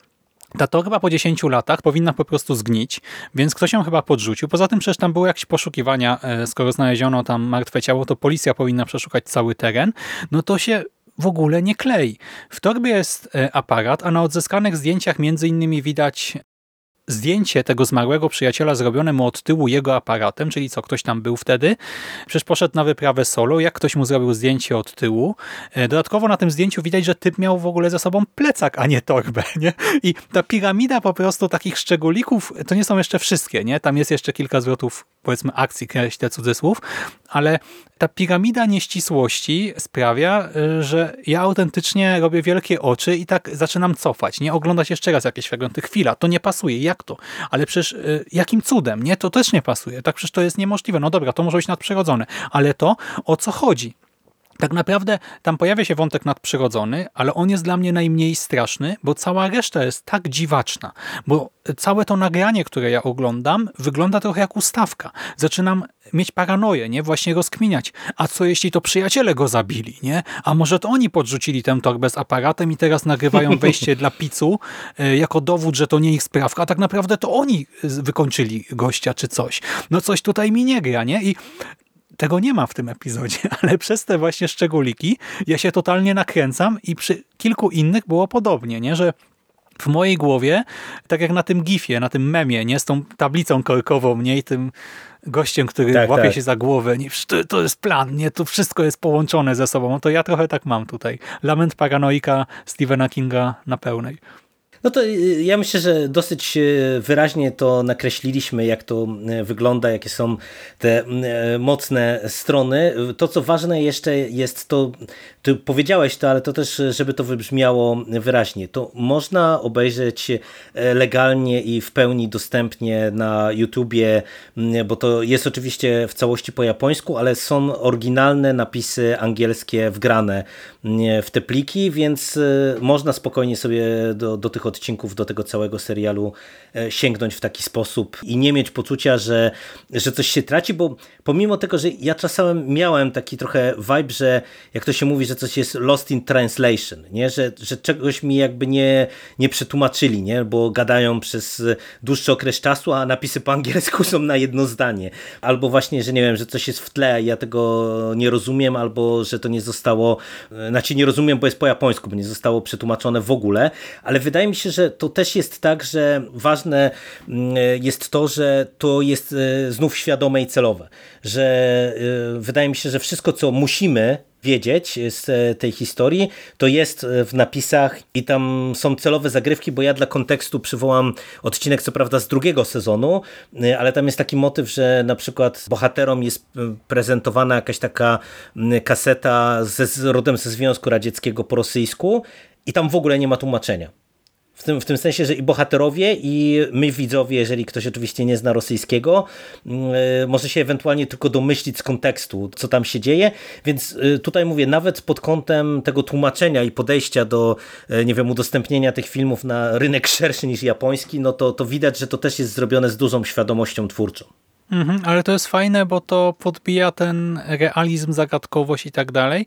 Ta torba po 10 latach powinna po prostu zgnić, więc ktoś ją chyba podrzucił. Poza tym przecież tam były jakieś poszukiwania, e, skoro znaleziono tam martwe ciało, to policja powinna przeszukać cały teren. No to się w ogóle nie klei. W torbie jest e, aparat, a na odzyskanych zdjęciach między innymi widać zdjęcie tego zmarłego przyjaciela zrobione mu od tyłu jego aparatem, czyli co, ktoś tam był wtedy. Przecież poszedł na wyprawę solo, jak ktoś mu zrobił zdjęcie od tyłu. E, Dodatkowo na tym zdjęciu widać, że typ miał w ogóle ze sobą plecak, a nie torbę. Nie? I ta piramida po prostu takich szczególików, to nie są jeszcze wszystkie. nie? Tam jest jeszcze kilka zwrotów, powiedzmy akcji, kreślę cudzysłów, ale ta piramida nieścisłości sprawia, y, że ja autentycznie robię wielkie oczy i tak zaczynam cofać, nie oglądać jeszcze raz jakieś fragmenty. Chwila, to nie pasuje, jak to? Ale przecież y, jakim cudem, nie? To też nie pasuje. Tak przecież to jest niemożliwe. No dobra, to może być nadprzyrodzone, ale to o co chodzi? Tak naprawdę tam pojawia się wątek nadprzyrodzony, ale on jest dla mnie najmniej straszny, bo cała reszta jest tak dziwaczna, bo całe to nagranie, które ja oglądam, wygląda trochę jak ustawka. Zaczynam mieć paranoję, nie? Właśnie rozkminiać. A co jeśli to przyjaciele go zabili, nie? A może to oni podrzucili tę torbę z aparatem i teraz nagrywają wejście dla picu e, jako dowód, że to nie ich sprawka, a tak naprawdę to oni wykończyli gościa czy coś. No coś tutaj mi nie gra, nie? I tego nie ma w tym epizodzie, ale przez te właśnie szczególiki ja się totalnie nakręcam i przy kilku innych było podobnie, nie? że w mojej głowie, tak jak na tym gifie, na tym memie, nie z tą tablicą korkową, nie i tym gościem, który Tak, łapie tak. się za głowę, nie, to, to jest plan, nie, to wszystko jest połączone ze sobą, no to ja trochę tak mam tutaj. Lament paranoika Stephena Kinga na pełnej. No to y, ja myślę, że dosyć y, wyraźnie to nakreśliliśmy, jak to y, wygląda, jakie są te mocne strony. To, co ważne jeszcze jest to, ty powiedziałeś to, ale to też, żeby to wybrzmiało wyraźnie. To można obejrzeć legalnie i w pełni dostępnie na YouTubie, y, bo to jest oczywiście w całości po japońsku, ale są oryginalne napisy angielskie wgrane y, w te pliki, więc można spokojnie sobie do, do tych odcinków, do tego całego serialu e, sięgnąć w taki sposób i nie mieć poczucia, że, że coś się traci, bo pomimo tego, że ja czasem miałem taki trochę vibe, że jak to się mówi, że coś jest lost in translation, nie? Że, że czegoś mi jakby nie, nie przetłumaczyli, nie? bo gadają przez dłuższy okres czasu, a napisy po angielsku są na jedno zdanie. Albo właśnie, że nie wiem, że coś jest w tle, ja tego nie rozumiem, albo że to nie zostało, e, znaczy nie rozumiem, bo jest po japońsku, bo nie zostało przetłumaczone w ogóle, ale wydaje mi się, że to też jest tak, że ważne mm, jest to, że to jest e, znów świadome i celowe, że e, wydaje mi się, że wszystko, co musimy wiedzieć z e, tej historii, to jest w napisach i tam są celowe zagrywki, bo ja dla kontekstu przywołam odcinek co prawda z drugiego sezonu, ale tam jest taki motyw, że na przykład bohaterom jest prezentowana jakaś taka kaseta ze, rodem ze Związku Radzieckiego po rosyjsku i tam w ogóle nie ma tłumaczenia. W tym, w tym sensie, że i bohaterowie, i my widzowie, jeżeli ktoś oczywiście nie zna rosyjskiego, yy, może się ewentualnie tylko domyślić z kontekstu, co tam się dzieje. Więc yy, tutaj mówię, nawet pod kątem tego tłumaczenia i podejścia do, yy, nie wiem, udostępnienia tych filmów na rynek szerszy niż japoński, no to, to widać, że to też jest zrobione z dużą świadomością twórczą. Mhm, ale to jest fajne, bo to podbija ten realizm, zagadkowość i tak dalej.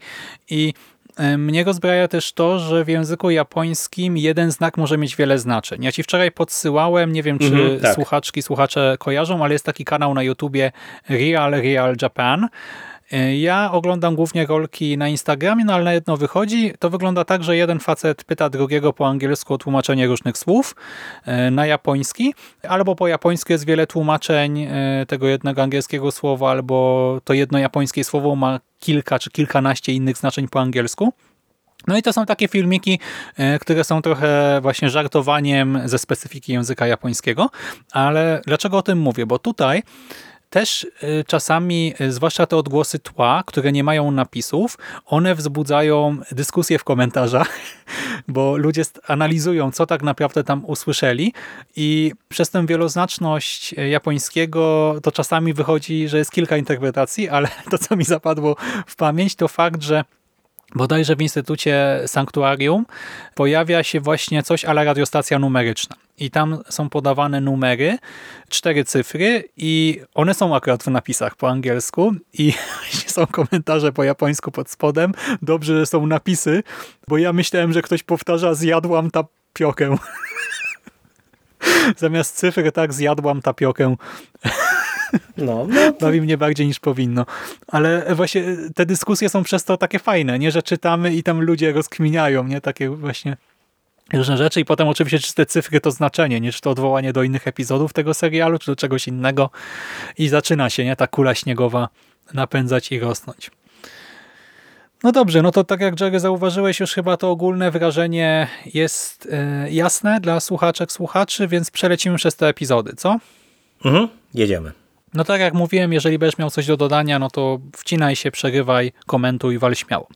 I E, mnie rozbraja też to, że w języku japońskim jeden znak może mieć wiele znaczeń. Ja ci wczoraj podsyłałem, nie wiem czy mm, tak. słuchaczki, słuchacze kojarzą, ale jest taki kanał na YouTubie Real Real Japan ja oglądam głównie rolki na Instagramie, no ale na jedno wychodzi. To wygląda tak, że jeden facet pyta drugiego po angielsku o tłumaczenie różnych słów e, na japoński, albo po japońsku jest wiele tłumaczeń e, tego jednego angielskiego słowa, albo to jedno japońskie słowo ma kilka czy kilkanaście innych znaczeń po angielsku. No i to są takie filmiki, które są trochę właśnie żartowaniem ze specyfiki języka japońskiego, ale dlaczego o tym mówię? Bo tutaj też y, czasami, y, zwłaszcza te odgłosy tła, które nie mają napisów, one wzbudzają dyskusje w komentarzach, bo ludzie analizują, co tak naprawdę tam usłyszeli i przez tę wieloznaczność y, japońskiego to czasami wychodzi, że jest kilka interpretacji, ale to, co mi zapadło w pamięć, to fakt, że bodajże w Instytucie Sanktuarium pojawia się właśnie coś ala radiostacja numeryczna. I tam są podawane numery, cztery cyfry i one są akurat w napisach po angielsku i są komentarze po japońsku pod spodem. Dobrze, że są napisy, bo ja myślałem, że ktoś powtarza zjadłam tapiokę. Zamiast cyfry tak zjadłam tapiokę. No, no. Bawi mnie bardziej niż powinno. Ale właśnie te dyskusje są przez to takie fajne, nie? Że czytamy i tam ludzie rozkminiają, nie? Takie właśnie różne rzeczy i potem oczywiście czy te cyfry to znaczenie, nie? Czy to odwołanie do innych epizodów tego serialu, czy do czegoś innego i zaczyna się, nie? Ta kula śniegowa napędzać i rosnąć. No dobrze, no to tak jak Jerry zauważyłeś, już chyba to ogólne wrażenie jest e, jasne dla słuchaczek, słuchaczy, więc przelecimy przez te epizody, co? Mhm, jedziemy. No tak jak mówiłem, jeżeli będziesz miał coś do dodania, no to wcinaj się, przerywaj, komentuj, wal śmiało.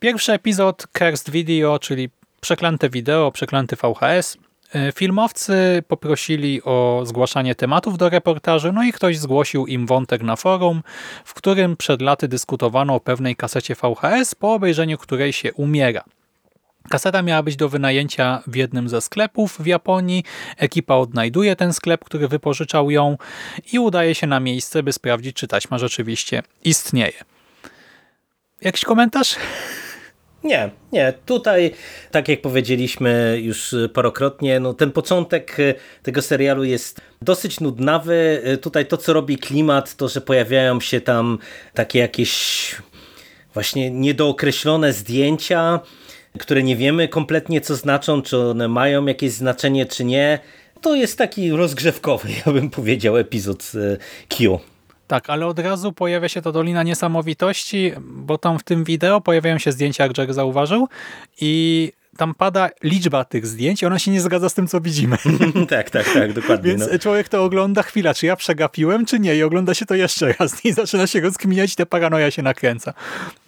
Pierwszy epizod Cursed Video, czyli przeklęte wideo, przeklęty VHS. E, filmowcy poprosili o zgłaszanie tematów do reportaży, no i ktoś zgłosił im wątek na forum, w którym przed laty dyskutowano o pewnej kasecie VHS, po obejrzeniu której się umiera. Kaseta miała być do wynajęcia w jednym ze sklepów w Japonii. Ekipa odnajduje ten sklep, który wypożyczał ją i udaje się na miejsce, by sprawdzić, czy taśma rzeczywiście istnieje. Jakiś komentarz? Nie, nie. Tutaj, tak jak powiedzieliśmy już parokrotnie, no ten początek tego serialu jest dosyć nudnawy. Tutaj to, co robi klimat, to, że pojawiają się tam takie jakieś właśnie niedookreślone zdjęcia, które nie wiemy kompletnie co znaczą, czy one mają jakieś znaczenie, czy nie. To jest taki rozgrzewkowy, ja bym powiedział, epizod Q. Tak, ale od razu pojawia się ta Dolina Niesamowitości, bo tam w tym wideo pojawiają się zdjęcia, jak Jack zauważył i tam pada liczba tych zdjęć i ona się nie zgadza z tym, co widzimy. tak, tak, tak, dokładnie. Więc no. człowiek to ogląda chwila, czy ja przegapiłem, czy nie i ogląda się to jeszcze raz i zaczyna się rozkminiać i ta paranoja się nakręca.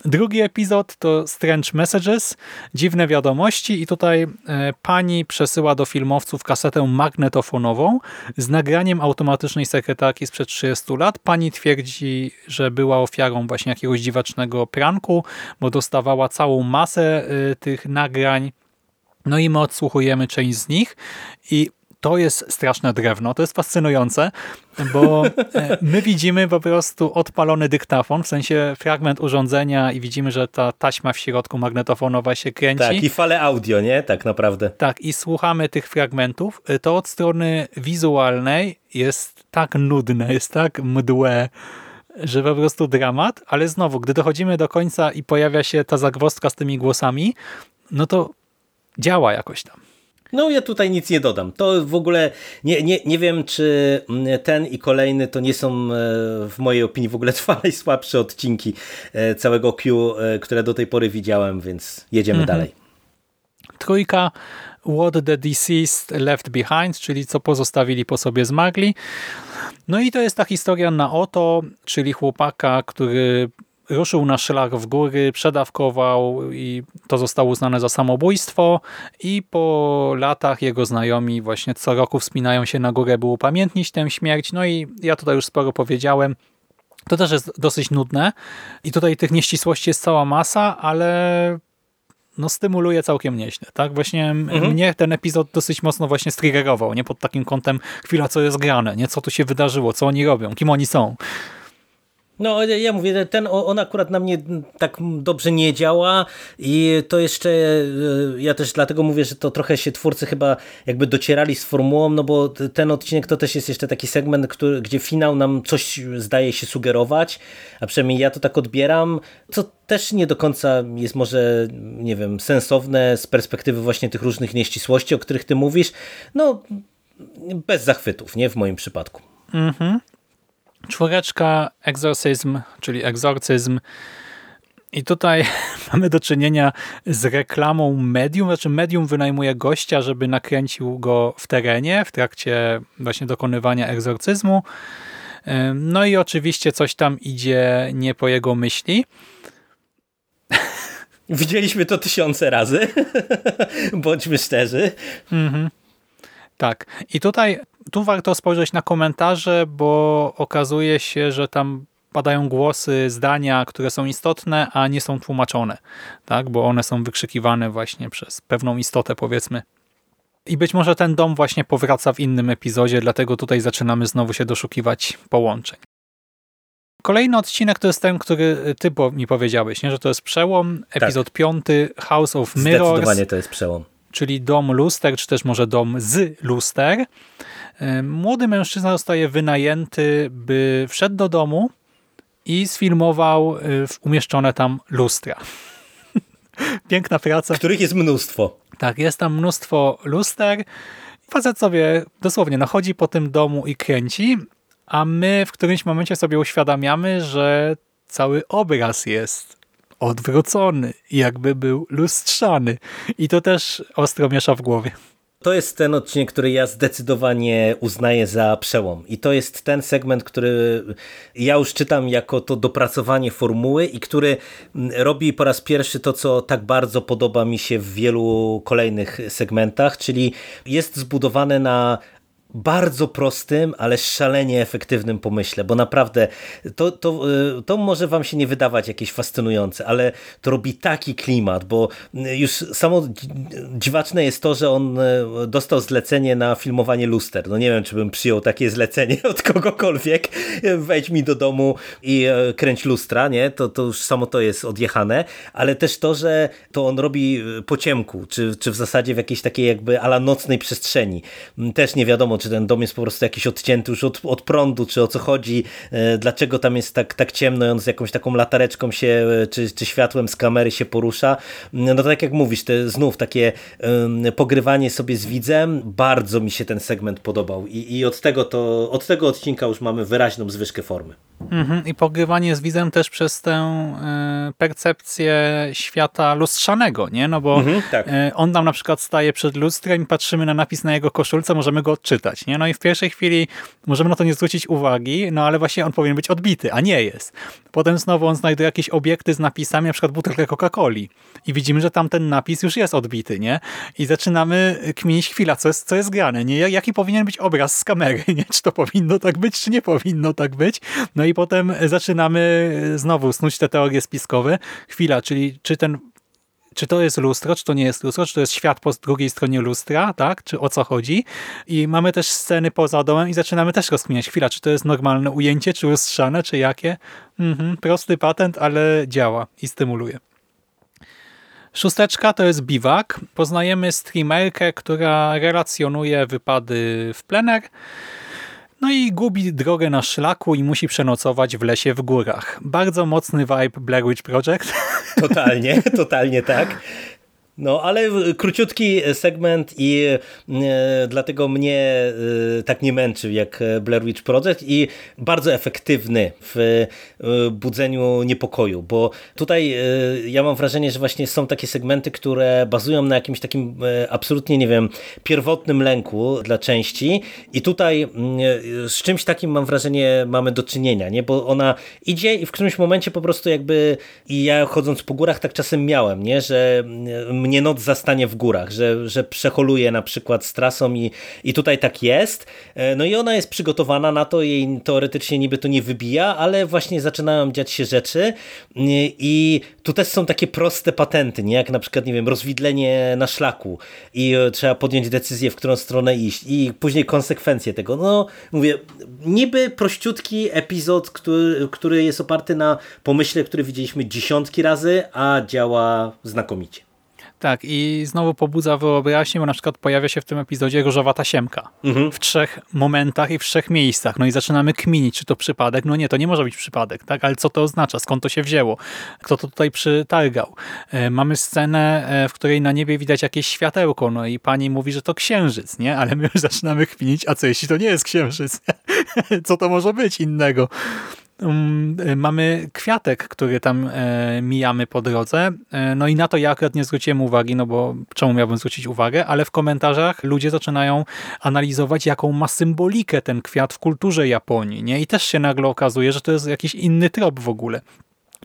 Drugi epizod to Strange Messages, dziwne wiadomości i tutaj e, pani przesyła do filmowców kasetę magnetofonową z nagraniem automatycznej sekretarki sprzed 30 lat. Pani twierdzi, że była ofiarą właśnie jakiegoś dziwacznego pranku, bo dostawała całą masę e, tych nagrań no i my odsłuchujemy część z nich i to jest straszne drewno, to jest fascynujące, bo e, my widzimy po prostu odpalony dyktafon, w sensie fragment urządzenia i widzimy, że ta taśma w środku magnetofonowa się kręci. Tak, i fale audio, nie? Tak naprawdę. Tak, i słuchamy tych fragmentów. E, to od strony wizualnej jest tak nudne, jest tak mdłe, że po prostu dramat, ale znowu, gdy dochodzimy do końca i pojawia się ta zagwozdka z tymi głosami, no to działa jakoś tam. No ja tutaj nic nie dodam. To w ogóle nie, nie, nie wiem, czy ten i kolejny to nie są e, w mojej opinii w ogóle trwale słabsze odcinki e, całego Q, e, które do tej pory widziałem, więc jedziemy mhm. dalej. Trójka What the Deceased Left Behind, czyli co pozostawili po sobie zmagli. No i to jest ta historia na oto, czyli chłopaka, który ruszył na szlak w góry, przedawkował i to zostało uznane za samobójstwo i po latach jego znajomi właśnie co roku wspinają się na górę, by upamiętnić tę śmierć. No i ja tutaj już sporo powiedziałem. To też jest dosyć nudne i tutaj tych nieścisłości jest cała masa, ale no stymuluje całkiem nieźle. Tak? Właśnie mhm. mnie ten epizod dosyć mocno właśnie striggerował, nie pod takim kątem chwila co jest grane, nie co tu się wydarzyło, co oni robią, kim oni są. No ja mówię, ten on akurat na mnie tak dobrze nie działa i to jeszcze, e, ja też dlatego mówię, że to trochę się twórcy chyba jakby docierali z formułą, no bo ten odcinek to też jest jeszcze taki segment, który, gdzie finał nam coś zdaje się sugerować, a przynajmniej ja to tak odbieram, co też nie do końca jest może, nie wiem, sensowne z perspektywy właśnie tych różnych nieścisłości, o których ty mówisz, no bez zachwytów, nie w moim przypadku. Mhm. Czwóreczka egzorcyzm, czyli egzorcyzm. I tutaj mamy do czynienia z reklamą medium, znaczy medium wynajmuje gościa, żeby nakręcił go w terenie w trakcie właśnie dokonywania egzorcyzmu. No i oczywiście coś tam idzie nie po jego myśli. Widzieliśmy to tysiące razy, bądźmy szczerzy. Mhm. Tak. I tutaj tu warto spojrzeć na komentarze, bo okazuje się, że tam padają głosy, zdania, które są istotne, a nie są tłumaczone, tak? bo one są wykrzykiwane właśnie przez pewną istotę, powiedzmy. I być może ten dom właśnie powraca w innym epizodzie, dlatego tutaj zaczynamy znowu się doszukiwać połączeń. Kolejny odcinek to jest ten, który ty mi powiedziałeś, nie? że to jest przełom, epizod tak. piąty, House of Mirrors. Zdecydowanie to jest przełom czyli dom luster, czy też może dom z luster. Młody mężczyzna zostaje wynajęty, by wszedł do domu i sfilmował y, umieszczone tam lustra. Piękna praca. Których jest mnóstwo. Tak, jest tam mnóstwo luster. Facet sobie dosłownie nachodzi po tym domu i kręci, a my w którymś momencie sobie uświadamiamy, że cały obraz jest odwrócony, jakby był lustrzany. I to też ostro miesza w głowie. To jest ten odcinek, który ja zdecydowanie uznaję za przełom. I to jest ten segment, który ja już czytam jako to dopracowanie formuły i który robi po raz pierwszy to, co tak bardzo podoba mi się w wielu kolejnych segmentach, czyli jest zbudowane na bardzo prostym, ale szalenie efektywnym pomyśle, bo naprawdę to, to, y, to może wam się nie wydawać jakieś fascynujące, ale to robi taki klimat, bo już samo dziwaczne jest to, że on y, dostał zlecenie na filmowanie luster. No nie wiem, czy bym przyjął takie zlecenie od kogokolwiek. Wejdź mi do domu i y, kręć lustra, nie? To, to już samo to jest odjechane, ale też to, że to on robi po ciemku, czy, czy w zasadzie w jakiejś takiej jakby ala nocnej przestrzeni. Też nie wiadomo, czy ten dom jest po prostu jakiś odcięty już od, od prądu, czy o co chodzi, e, dlaczego tam jest tak, tak ciemno i on z jakąś taką latareczką się, e, czy, czy światłem z kamery się porusza. No to tak jak mówisz, to znów takie um, pogrywanie sobie z widzem, bardzo mi się ten segment podobał i, i od, tego to, od tego odcinka już mamy wyraźną zwyżkę formy. Mhm. I pogrywanie z widzem też przez tę y, percepcję świata lustrzanego, nie? No bo mhm, tak. y, on tam na przykład staje przed lustrem i patrzymy na napis na jego koszulce, możemy go odczytać, nie? No i w pierwszej chwili możemy na to nie zwrócić uwagi, no ale właśnie on powinien być odbity, a nie jest. Potem znowu on znajduje jakieś obiekty z napisami, na przykład butelkę Coca-Coli i widzimy, że tam ten napis już jest odbity, nie? I zaczynamy kminić chwila, co jest, co jest grane, nie? Jaki powinien być obraz z kamery, nie? Czy to powinno tak być, czy nie powinno tak być? No i potem zaczynamy znowu snuć te teorie spiskowe. Chwila, czyli czy ten czy to jest lustro, czy to nie jest lustro, czy to jest świat po drugiej stronie lustra, tak? Czy o co chodzi? I mamy też sceny poza domem i zaczynamy też rozkminiać. Chwila, czy to jest normalne ujęcie, czy lustrzane, czy jakie? Mhm, prosty patent, ale działa i stymuluje. Szósteczka to jest biwak. Poznajemy streamerkę, która relacjonuje wypady w plener. No i gubi drogę na szlaku i musi przenocować w lesie w górach. Bardzo mocny vibe Blair Witch Project. Totalnie, totalnie tak. No, ale króciutki segment i e, dlatego mnie e, tak nie męczył jak Blair Witch Project i bardzo efektywny w e, budzeniu niepokoju, bo tutaj e, ja mam wrażenie, że właśnie są takie segmenty, które bazują na jakimś takim e, absolutnie, nie wiem, pierwotnym lęku dla części i tutaj mm, e, z czymś takim mam wrażenie mamy do czynienia, nie? bo ona idzie i w którymś momencie po prostu jakby i ja chodząc po górach tak czasem miałem, nie? że mm, mnie noc zastanie w górach, że, że przeholuje na przykład z trasą i, i tutaj tak jest. E, no i ona jest przygotowana na to, jej teoretycznie niby to nie wybija, ale właśnie zaczynają dziać się rzeczy mm, i tu też są takie proste patenty, nie? jak na przykład, nie wiem, rozwidlenie na szlaku i e, trzeba podjąć decyzję, w którą stronę iść i później konsekwencje tego. No, mówię, niby prościutki epizod, który, który jest oparty na pomyśle, który widzieliśmy dziesiątki razy, a działa znakomicie. Tak, i znowu pobudza wyobraźnię, bo na przykład pojawia się w tym epizodzie różowa tasiemka Mhm. w trzech momentach i w trzech miejscach. No i zaczynamy kminić, czy to przypadek. No nie, to nie może być przypadek, tak? Ale co to oznacza? Skąd to się wzięło? Kto to tutaj przytargał? E, mamy scenę, e, w której na niebie widać jakieś światełko, no i pani mówi, że to księżyc, nie? Ale my już zaczynamy kminić, a co jeśli to nie jest księżyc? co to może być innego? Um, e, mamy kwiatek, który tam e, mijamy po drodze. E, no i na to ja akurat nie zwróciłem uwagi, no bo czemu miałbym zwrócić uwagę, ale w komentarzach ludzie zaczynają analizować, jaką ma symbolikę ten kwiat w kulturze Japonii. Nie? I też się nagle okazuje, że to jest jakiś inny trop w ogóle.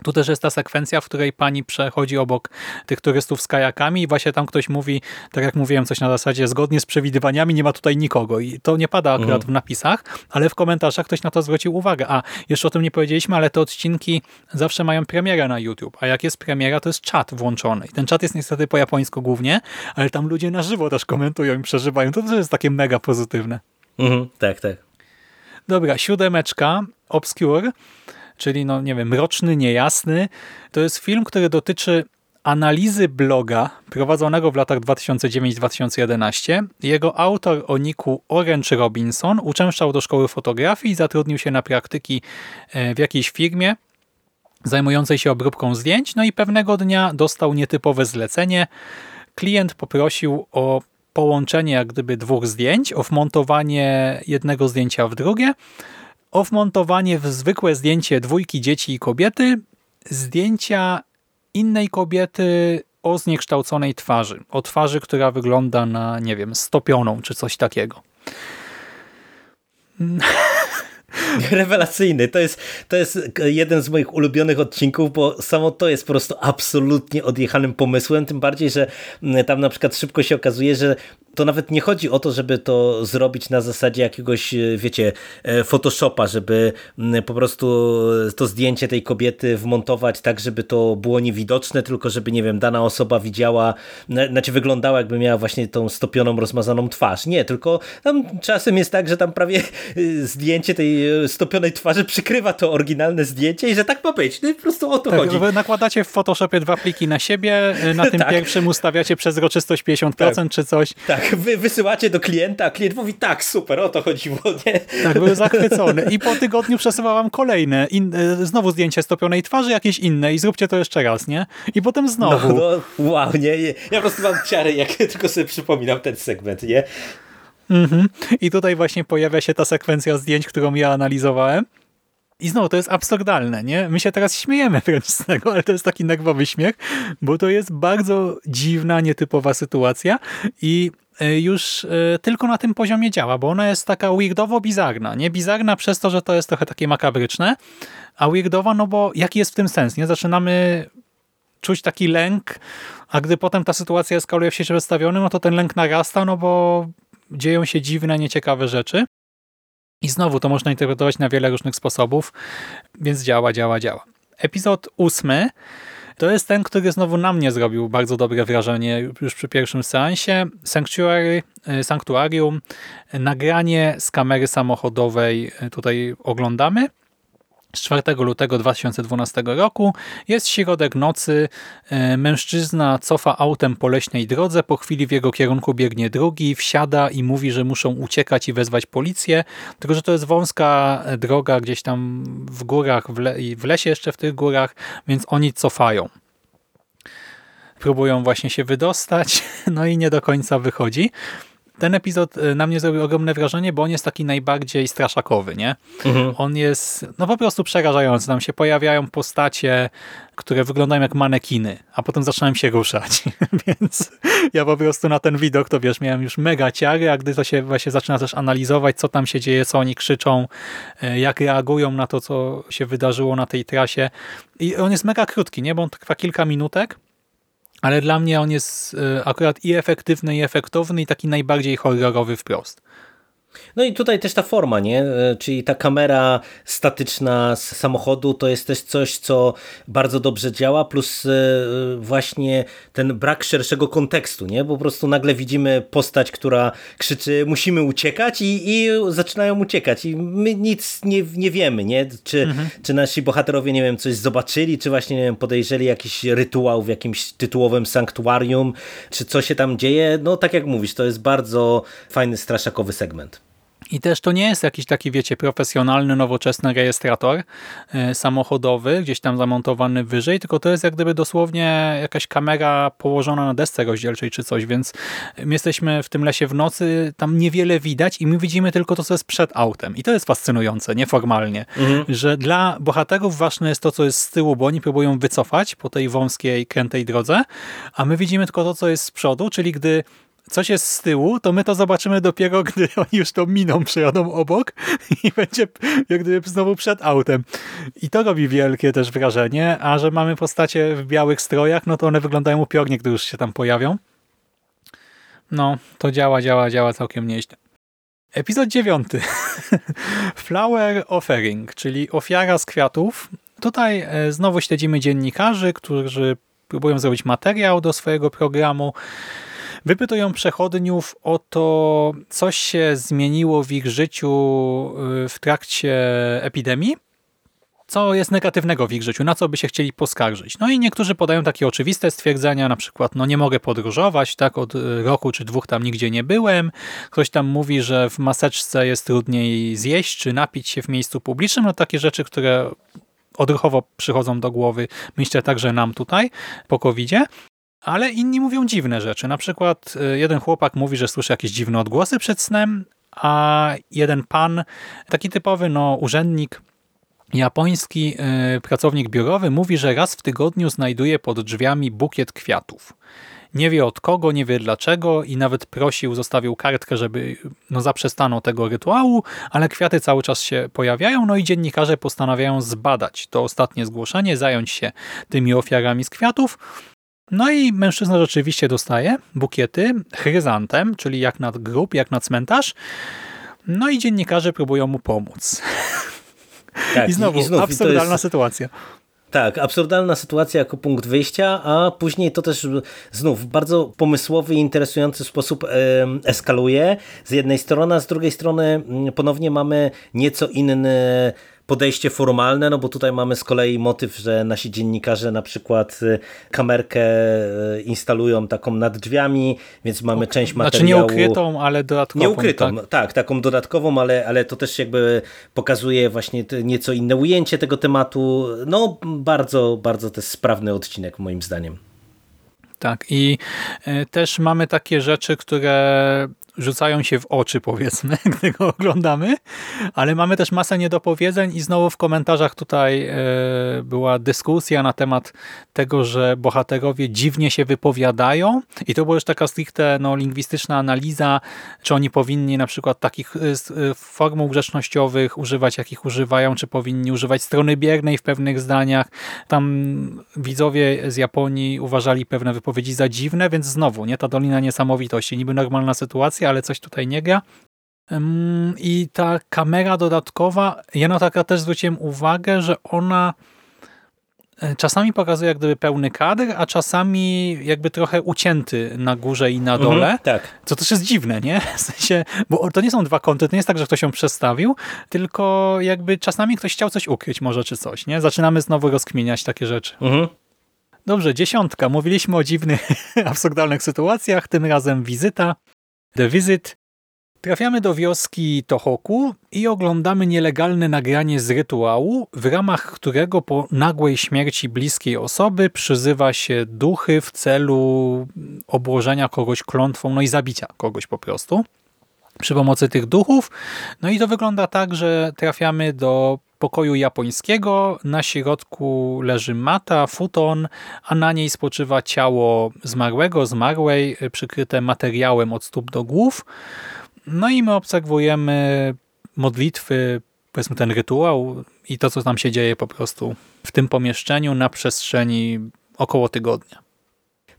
Tu też jest ta sekwencja, w której pani przechodzi obok tych turystów z kajakami i właśnie tam ktoś mówi, tak jak mówiłem, coś na zasadzie zgodnie z przewidywaniami nie ma tutaj nikogo i to nie pada akurat Mhm. w napisach, ale w komentarzach ktoś na to zwrócił uwagę. A, jeszcze o tym nie powiedzieliśmy, ale te odcinki zawsze mają premierę na YouTube, a jak jest premiera, to jest czat włączony. I ten czat jest niestety po japońsku głównie, ale tam ludzie na żywo też komentują i przeżywają. To też jest takie mega pozytywne. Mhm, tak, tak. Dobra, siódemeczka, Obscure, czyli no nie wiem, mroczny, niejasny. To jest film, który dotyczy analizy bloga prowadzonego w latach 2009-2011. Jego autor o niku Orange Robinson uczęszczał do szkoły fotografii zatrudnił się na praktyki e, w jakiejś firmie zajmującej się obróbką zdjęć, no i pewnego dnia dostał nietypowe zlecenie. Klient poprosił o połączenie jak gdyby dwóch zdjęć, o wmontowanie jednego zdjęcia w drugie, o wmontowanie w zwykłe zdjęcie dwójki dzieci i kobiety, zdjęcia innej kobiety o zniekształconej twarzy, o twarzy, która wygląda na, nie wiem, stopioną czy coś takiego. Rewelacyjny. To jest, to jest jeden z moich ulubionych odcinków, bo samo to jest po prostu absolutnie odjechanym pomysłem, tym bardziej, że mm, tam na przykład szybko się okazuje, że to nawet nie chodzi o to, żeby to zrobić na zasadzie jakiegoś, e, wiecie, e, Photoshopa, żeby po prostu to zdjęcie tej kobiety wmontować tak, żeby to było niewidoczne, tylko żeby, nie wiem, dana osoba widziała, na- znaczy wyglądała jakby miała właśnie tą stopioną, rozmazaną twarz. Nie, tylko tam czasem jest tak, że tam prawie zdjęcie tej stopionej twarzy przykrywa to oryginalne zdjęcie i że tak ma być. No i po prostu o to Tak, chodzi. wy nakładacie w Photoshopie dwa pliki na siebie, na tym Tak. pierwszym ustawiacie przezroczystość 50% czy coś. Tak, wy wysyłacie do klienta, a klient mówi tak, super, o to chodziło, nie? Tak, był zachwycony. I po tygodniu przesyłałam kolejne, in, y, znowu zdjęcie stopionej twarzy, jakieś inne i zróbcie to jeszcze raz, nie? I potem No, znowu. no, wow, nie? nie. Ja po prostu mam ciary, jak tylko sobie przypominam ten segment, nie? Mhm. I tutaj właśnie pojawia się ta sekwencja zdjęć, którą ja analizowałem. I znowu, to jest absurdalne, nie? My się teraz śmiejemy wręcz z tego, ale to jest taki nerwowy śmiech, bo to jest bardzo dziwna, nietypowa sytuacja i już y, tylko na tym poziomie działa, bo ona jest taka weirdowo-bizarna, nie? Bizarna przez to, że to jest trochę takie makabryczne, a weirdowa, no bo jaki jest w tym sens, nie? Zaczynamy czuć taki lęk, a gdy potem ta sytuacja eskaluje w sieci przedstawionym, no to ten lęk narasta, no bo dzieją się dziwne, nieciekawe rzeczy. I znowu to można interpretować na wiele różnych sposobów, więc działa, działa, działa. Epizod ósmy to jest ten, który znowu na mnie zrobił bardzo dobre wrażenie już przy pierwszym seansie. Sanctuary, e, Sanctuarium, e, nagranie z kamery samochodowej e, tutaj oglądamy. Z 4 lutego 2012 roku jest środek nocy. E, Mężczyzna cofa autem po leśnej drodze. Po chwili w jego kierunku biegnie drugi, wsiada i mówi, że muszą uciekać i wezwać policję. Tylko, że to jest wąska droga gdzieś tam w górach w le w lesie jeszcze w tych górach, więc oni cofają. próbują właśnie się wydostać, no i nie do końca wychodzi ten epizod y, na mnie zrobił ogromne wrażenie, bo on jest taki najbardziej straszakowy, nie? Mhm. On jest no po prostu przerażający. Tam się pojawiają postacie, które wyglądają jak manekiny, a potem zaczynają się ruszać. Więc ja po prostu na ten widok, to wiesz, miałem już mega ciary, a gdy to się właśnie zaczyna też analizować, co tam się dzieje, co oni krzyczą, y, jak reagują na to, co się wydarzyło na tej trasie. I on jest mega krótki, nie? Bo on trwa kilka minutek, ale dla mnie on jest e, akurat i efektywny, i efektowny, i taki najbardziej horrorowy wprost. No i tutaj też ta forma, nie? E, czyli ta kamera statyczna z samochodu to jest też coś, co bardzo dobrze działa, plus e, właśnie ten brak szerszego kontekstu, nie? Po prostu nagle widzimy postać, która krzyczy musimy uciekać i, i zaczynają uciekać i my nic nie, nie wiemy, nie? Czy, mhm. czy nasi bohaterowie, nie wiem, coś zobaczyli, czy właśnie, nie wiem, podejrzeli jakiś rytuał w jakimś tytułowym sanktuarium, czy co się tam dzieje. No tak jak mówisz, to jest bardzo fajny, straszakowy segment. I też to nie jest jakiś taki, wiecie, profesjonalny, nowoczesny rejestrator e, samochodowy, gdzieś tam zamontowany wyżej, tylko to jest jak gdyby dosłownie jakaś kamera położona na desce rozdzielczej czy coś, więc my jesteśmy w tym lesie w nocy, tam niewiele widać i my widzimy tylko to, co jest przed autem. I to jest fascynujące, nieformalnie, mhm. że dla bohaterów ważne jest to, co jest z tyłu, bo oni próbują wycofać po tej wąskiej, krętej drodze, a my widzimy tylko to, co jest z przodu, czyli gdy coś jest z tyłu, to my to zobaczymy dopiero, gdy oni już to miną, przejadą obok i będzie jak gdyby znowu przed autem. I to robi wielkie też wrażenie, a że mamy postacie w białych strojach, no to one wyglądają upiornie, gdy już się tam pojawią. No, to działa, działa, działa całkiem nieźle. Epizod dziewiąty. Flower Offering, czyli ofiara z kwiatów. Tutaj e, znowu śledzimy dziennikarzy, którzy próbują zrobić materiał do swojego programu. Wypytują przechodniów o to, co się zmieniło w ich życiu y, w trakcie epidemii, co jest negatywnego w ich życiu, na co by się chcieli poskarżyć. No i niektórzy podają takie oczywiste stwierdzenia, na przykład no nie mogę podróżować, tak od y, roku czy dwóch tam nigdzie nie byłem. Ktoś tam mówi, że w maseczce jest trudniej zjeść czy napić się w miejscu publicznym. No takie rzeczy, które odruchowo przychodzą do głowy, myślę także nam tutaj po covid -zie ale inni mówią dziwne rzeczy. Na przykład y, jeden chłopak mówi, że słyszy jakieś dziwne odgłosy przed snem, a jeden pan, taki typowy no, urzędnik japoński, yy, pracownik biurowy, mówi, że raz w tygodniu znajduje pod drzwiami bukiet kwiatów. Nie wie od kogo, nie wie dlaczego i nawet prosił, zostawił kartkę, żeby no, zaprzestano tego rytuału, ale kwiaty cały czas się pojawiają, no i dziennikarze postanawiają zbadać to ostatnie zgłoszenie, zająć się tymi ofiarami z kwiatów, no i mężczyzna rzeczywiście dostaje bukiety chryzantem, czyli jak na grób, jak na cmentarz. No i dziennikarze próbują mu pomóc. Tak, I znowu i, znów, absurdalna jest... sytuacja. Tak, absurdalna sytuacja jako punkt wyjścia, a później to też znów w bardzo pomysłowy i interesujący sposób eskaluje z jednej strony, a z drugiej strony mm, ponownie mamy nieco inny podejście formalne, no bo tutaj mamy z kolei motyw, że nasi dziennikarze na przykład y, kamerkę y, instalują taką nad drzwiami, więc mamy część materiału... Znaczy nie ukrytą, ale dodatkową. Nie ukrytą, tak, tak taką dodatkową, ale, ale to też jakby pokazuje właśnie nieco inne ujęcie tego tematu. No bardzo, bardzo też sprawny odcinek moim zdaniem. Tak i y, też mamy takie rzeczy, które rzucają się w oczy, powiedzmy, gdy go oglądamy, ale mamy też masę niedopowiedzeń i znowu w komentarzach tutaj e, była dyskusja na temat tego, że bohaterowie dziwnie się wypowiadają. I to była już taka stricte no, lingwistyczna analiza, czy oni powinni na przykład takich e, e, formuł grzecznościowych używać, jakich używają, czy powinni używać strony biernej w pewnych zdaniach. Tam widzowie z Japonii uważali pewne wypowiedzi za dziwne, więc znowu, nie? Ta Dolina Niesamowitości, niby normalna sytuacja, ale coś tutaj nie gra. I ta kamera dodatkowa, ja na taka też zwróciłem uwagę, że ona e, czasami pokazuje jak gdyby pełny kadr, a czasami jakby trochę ucięty na górze i na mhm, dole. Mhm, tak. Co też jest dziwne, nie? W sensie, bo to nie są dwa kąty, to nie jest tak, że ktoś się przestawił, tylko jakby czasami ktoś chciał coś ukryć może czy coś, nie? Zaczynamy znowu rozkminiać takie rzeczy. Mhm. Dobrze, dziesiątka. Mówiliśmy o dziwnych, absurdalnych sytuacjach, tym razem wizyta The Visit Trafiamy do wioski Tohoku i oglądamy nielegalne nagranie z rytuału, w ramach którego po nagłej śmierci bliskiej osoby przyzywa się duchy w celu obłożenia kogoś klątwą, no i zabicia kogoś po prostu przy pomocy tych duchów. No i to wygląda tak, że trafiamy do pokoju japońskiego. Na środku leży mata, futon, a na niej spoczywa ciało zmarłego, zmarłej, przykryte materiałem od stóp do głów. No i my obserwujemy modlitwy, powiedzmy ten rytuał i to, co tam się dzieje po prostu w tym pomieszczeniu na przestrzeni około tygodnia.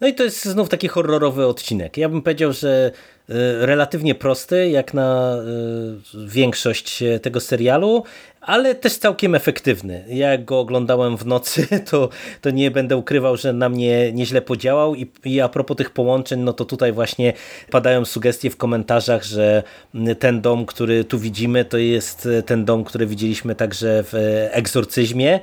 No i to jest znów taki horrorowy odcinek. Ja bym powiedział, że y, relatywnie prosty, jak na y, większość tego serialu, ale też całkiem efektywny. Jak go oglądałem w nocy, to, to nie będę ukrywał, że na mnie nieźle podziałał. I, i a propos tych połączeń, no to tutaj właśnie padają sugestie w komentarzach, że ten dom, który tu widzimy, to jest ten dom, który widzieliśmy także w Egzorcyzmie,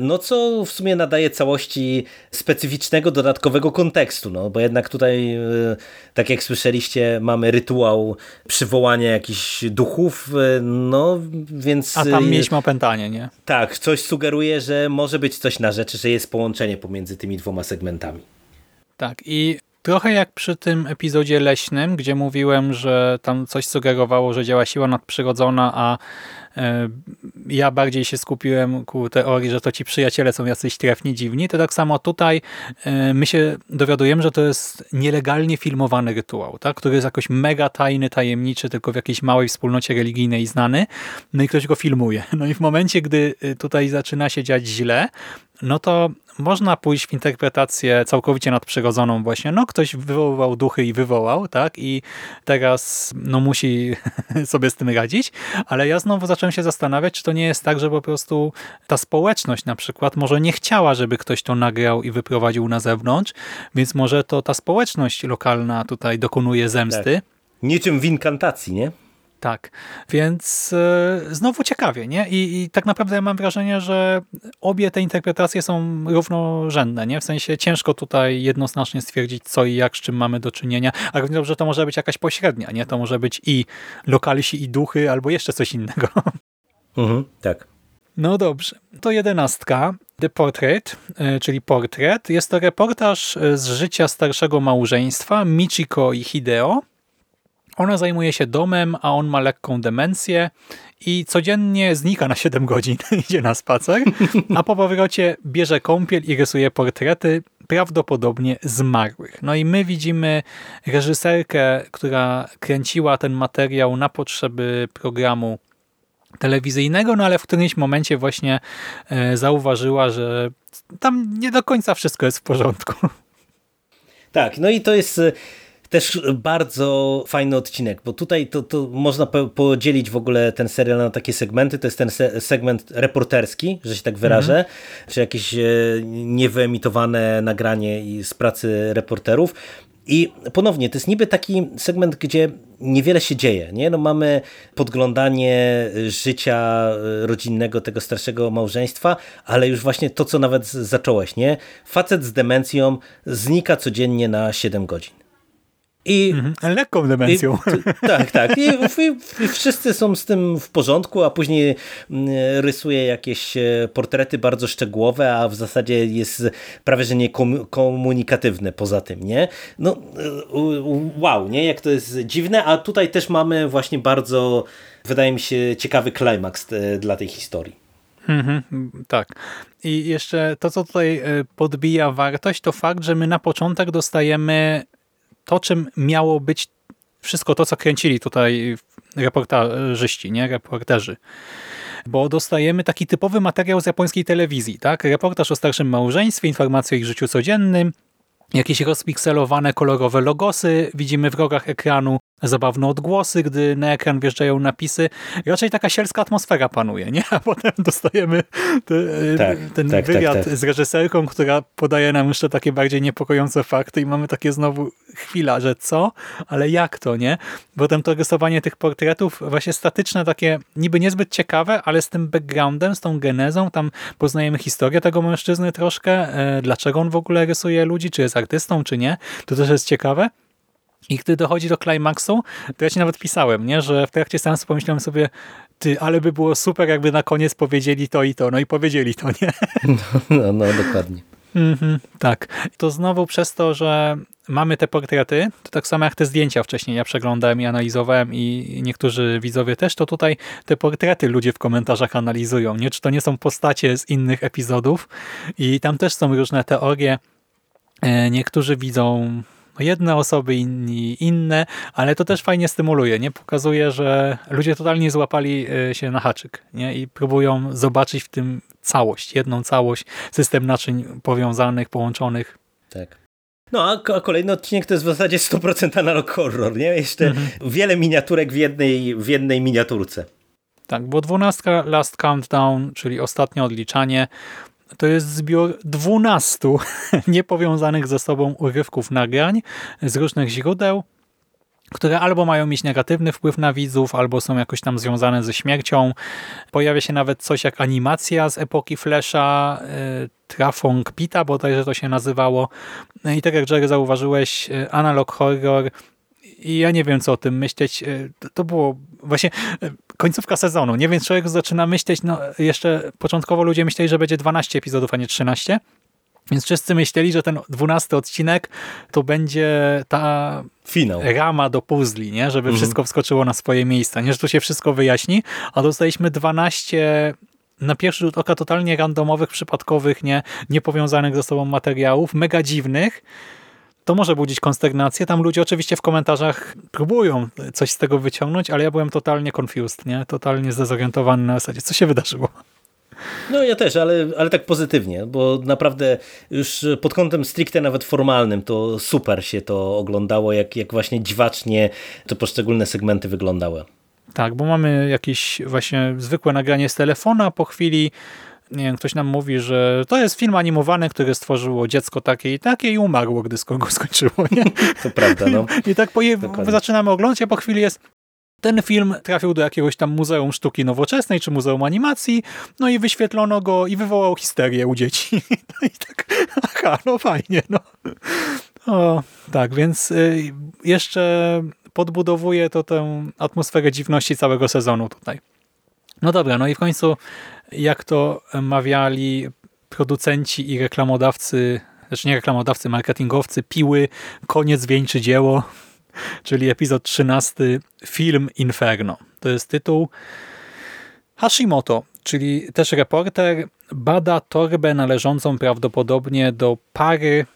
no co w sumie nadaje całości specyficznego, dodatkowego kontekstu, no? Bo jednak tutaj, tak jak słyszeliście, mamy rytuał przywołania jakichś duchów, no więc a tam mieliśmy opętanie, nie? Tak, coś sugeruje, że może być coś na rzeczy, że jest połączenie pomiędzy tymi dwoma segmentami. Tak i trochę jak przy tym epizodzie leśnym, gdzie mówiłem, że tam coś sugerowało, że działa siła nadprzyrodzona, a ja bardziej się skupiłem ku teorii, że to ci przyjaciele są jacyś trefni, dziwni, to tak samo tutaj e, my się dowiadujemy, że to jest nielegalnie filmowany rytuał, tak? który jest jakoś mega tajny, tajemniczy, tylko w jakiejś małej wspólnocie religijnej znany, no i ktoś go filmuje. No i w momencie, gdy e, tutaj zaczyna się dziać źle, no to można pójść w interpretację całkowicie nadprzyrodzoną właśnie. No ktoś wywoływał duchy i wywołał, tak? I teraz no musi sobie z tym radzić, ale ja znowu zacząłem się zastanawiać, czy to nie jest tak, że po prostu ta społeczność na przykład może nie chciała, żeby ktoś to nagrał i wyprowadził na zewnątrz, więc może to ta społeczność lokalna tutaj dokonuje zemsty. Tak. Niczym w inkantacji, nie? Tak, więc e, znowu ciekawie, nie? I, I, tak naprawdę ja mam wrażenie, że obie te interpretacje są równorzędne, nie? W sensie ciężko tutaj jednoznacznie stwierdzić, co i jak, z czym mamy do czynienia, a równie dobrze to może być jakaś pośrednia, nie? To może być i lokalsi, i duchy, albo jeszcze coś innego. Mhm, tak. No dobrze, to jedenastka. The Portrait, e, czyli portret. Jest to reportaż e, z życia starszego małżeństwa Michiko i Hideo, ona zajmuje się domem, a on ma lekką demencję i codziennie znika na 7 godzin, idzie na spacer, a po powrocie bierze kąpiel i rysuje portrety prawdopodobnie zmarłych. No i my widzimy reżyserkę, która kręciła ten materiał na potrzeby programu telewizyjnego, no ale w którymś momencie właśnie e, zauważyła, że tam nie do końca wszystko jest w porządku. Tak, no i to jest też bardzo fajny odcinek, bo tutaj to, to można podzielić w ogóle ten serial na takie segmenty. To jest ten se segment reporterski, że się tak wyrażę, mm -hmm. czy jakieś e, niewyemitowane nagranie z pracy reporterów. I ponownie, to jest niby taki segment, gdzie niewiele się dzieje. Nie? No mamy podglądanie życia e, rodzinnego tego starszego małżeństwa, ale już właśnie to, co nawet zacząłeś. Nie? Facet z demencją znika codziennie na 7 godzin. I, mhm. Lekką demencją. I, tak, tak. I, I, wszyscy są z tym w porządku, a później mm, rysuje jakieś e, portrety bardzo szczegółowe, a w zasadzie jest prawie, że nie komunikatywne poza tym, nie? No, e, wow, nie? Jak to jest dziwne, a tutaj też mamy właśnie bardzo, wydaje mi się, ciekawy klimaks e, dla tej historii. Mhm, tak. I jeszcze to, co tutaj podbija wartość, to fakt, że my na początek dostajemy to, czym miało być wszystko to, co kręcili tutaj reportażyści, nie? reporterzy. Bo dostajemy taki typowy materiał z japońskiej telewizji, tak? Reportaż o starszym małżeństwie, informacje o ich życiu codziennym, jakieś rozpikselowane kolorowe logosy widzimy w rogach ekranu, zabawne odgłosy, gdy na ekran wjeżdżają napisy. Raczej taka sielska atmosfera panuje, nie? A potem dostajemy te, tak, ten tak, tak wywiad tak, tak. z reżyserką, która podaje nam jeszcze takie bardziej niepokojące fakty i mamy takie znowu chwila, że co? Ale jak to, nie? Potem to rysowanie tych portretów właśnie statyczne, takie niby niezbyt ciekawe, ale z tym backgroundem, z tą genezą, tam poznajemy historię tego mężczyzny troszkę, e, dlaczego on w ogóle rysuje ludzi, czy jest artystą, czy nie. To też jest ciekawe. I gdy dochodzi do klimaksu, to ja ci nawet pisałem, nie, że w trakcie seansu pomyślałem sobie, ty, ale by było super, jakby na koniec powiedzieli to i to. No i powiedzieli to, nie? No, no dokładnie. Mhm, tak. To znowu przez to, że mamy te portrety, to tak samo jak te zdjęcia wcześniej ja przeglądałem i analizowałem i niektórzy widzowie też, to tutaj te portrety ludzie w komentarzach analizują, nie? Czy to nie są postacie z innych epizodów i tam też są różne teorie. E, niektórzy widzą jedne osoby, inni inne, ale to też fajnie stymuluje, nie? Pokazuje, że ludzie totalnie złapali e, się na haczyk, nie? I próbują zobaczyć w tym całość, jedną całość, system naczyń powiązanych, połączonych. Tak. No, a, a kolejny odcinek to jest w zasadzie 100% analog horror, nie? Jeszcze Mhm. wiele miniaturek w jednej, w jednej miniaturce. Tak, bo dwunastka Last Countdown, czyli ostatnie odliczanie, to jest zbiór 12 niepowiązanych ze sobą urywków nagrań z różnych źródeł, które albo mają mieć negatywny wpływ na widzów, albo są jakoś tam związane ze śmiercią. Pojawia się nawet coś jak animacja z epoki Flasha, y, Trafong Pita, bodajże to się nazywało. I tak jak Jerry zauważyłeś, y, analog horror i ja nie wiem, co o tym myśleć. Y, To było właśnie y, końcówka sezonu, nie? Więc człowiek zaczyna myśleć, no jeszcze początkowo ludzie myśleli, że będzie 12 epizodów, a nie 13. Więc wszyscy myśleli, że ten 12 odcinek to będzie ta Finał. rama do puzli, nie? żeby wszystko wskoczyło na swoje miejsca, nie? że tu się wszystko wyjaśni, a dostaliśmy 12 na pierwszy rzut oka totalnie randomowych, przypadkowych, nie, niepowiązanych ze sobą materiałów, mega dziwnych, to może budzić konsternację. Tam ludzie oczywiście w komentarzach próbują coś z tego wyciągnąć, ale ja byłem totalnie confused, nie? Totalnie zdezorientowany na zasadzie, co się wydarzyło. No ja też, ale, ale tak pozytywnie, bo naprawdę już pod kątem stricte nawet formalnym to super się to oglądało, jak, jak właśnie dziwacznie te poszczególne segmenty wyglądały. Tak, bo mamy jakieś właśnie zwykłe nagranie z telefona, po chwili nie wiem, ktoś nam mówi, że to jest film animowany, który stworzyło dziecko takie i takie i umarło, gdy go skończyło. Nie? To prawda, no. I tak po, Dokładnie. zaczynamy oglądać, a po chwili jest ten film trafił do jakiegoś tam Muzeum Sztuki Nowoczesnej czy Muzeum Animacji, no i wyświetlono go i wywołał histerię u dzieci. No i tak, aha, no fajnie, no. O, tak, więc y, jeszcze podbudowuje to tę atmosferę dziwności całego sezonu tutaj. No dobra, no i w końcu, jak to mawiali producenci i reklamodawcy, znaczy nie reklamodawcy, marketingowcy, piły, koniec wieńczy dzieło, czyli epizod 13, film Inferno. To jest tytuł. Hashimoto, czyli też reporter, bada torbę należącą prawdopodobnie do pary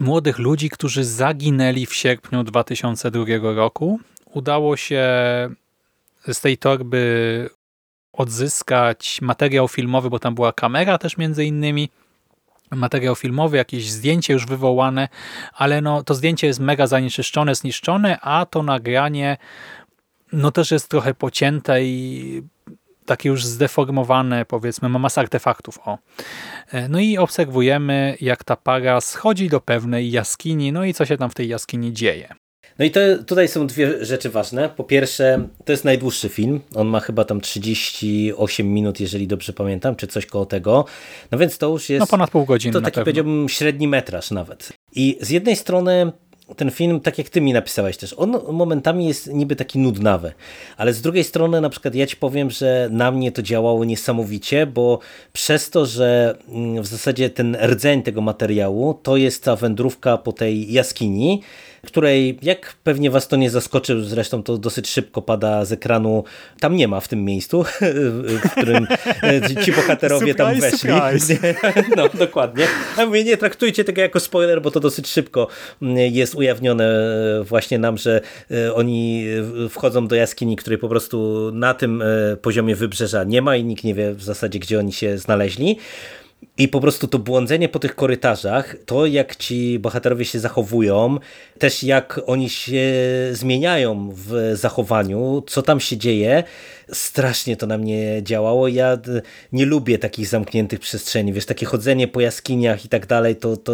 młodych ludzi, którzy zaginęli w sierpniu 2002 roku. Udało się z tej torby odzyskać materiał filmowy, bo tam była kamera też między innymi, materiał filmowy, jakieś zdjęcie już wywołane, ale no, to zdjęcie jest mega zanieczyszczone, zniszczone, a to nagranie no też jest trochę pocięte i takie już zdeformowane, powiedzmy, ma masę artefaktów. O. E, No i obserwujemy, jak ta para schodzi do pewnej jaskini, no i co się tam w tej jaskini dzieje. No i to, tutaj są dwie rzeczy ważne. Po pierwsze, to jest najdłuższy film. On ma chyba tam 38 minut, jeżeli dobrze pamiętam, czy coś koło tego. No więc to już jest... No ponad pół godziny To taki pewno. powiedziałbym średni metraż nawet. I z jednej strony ten film, tak jak ty mi napisałeś też, on momentami jest niby taki nudnawy, ale z drugiej strony na przykład ja ci powiem, że na mnie to działało niesamowicie, bo przez to, że mm, w zasadzie ten rdzeń tego materiału to jest ta wędrówka po tej jaskini, której, jak pewnie was to nie zaskoczy, zresztą to dosyć szybko pada z ekranu, tam nie ma w tym miejscu, w którym e, ci bohaterowie tam weszli. No, dokładnie. A mówię, nie traktujcie tego jako spoiler, bo to dosyć szybko mm, jest ujawnione e, właśnie nam, że e, oni wchodzą do jaskini, której po prostu na tym poziomie wybrzeża nie ma i nikt nie wie w zasadzie, gdzie oni się znaleźli. I po prostu to błądzenie po tych korytarzach, to jak ci bohaterowie się zachowują, też jak oni się zmieniają w zachowaniu, co tam się dzieje, strasznie to na mnie działało. Ja d- nie lubię takich zamkniętych przestrzeni, wiesz, takie chodzenie po jaskiniach i tak dalej, to, to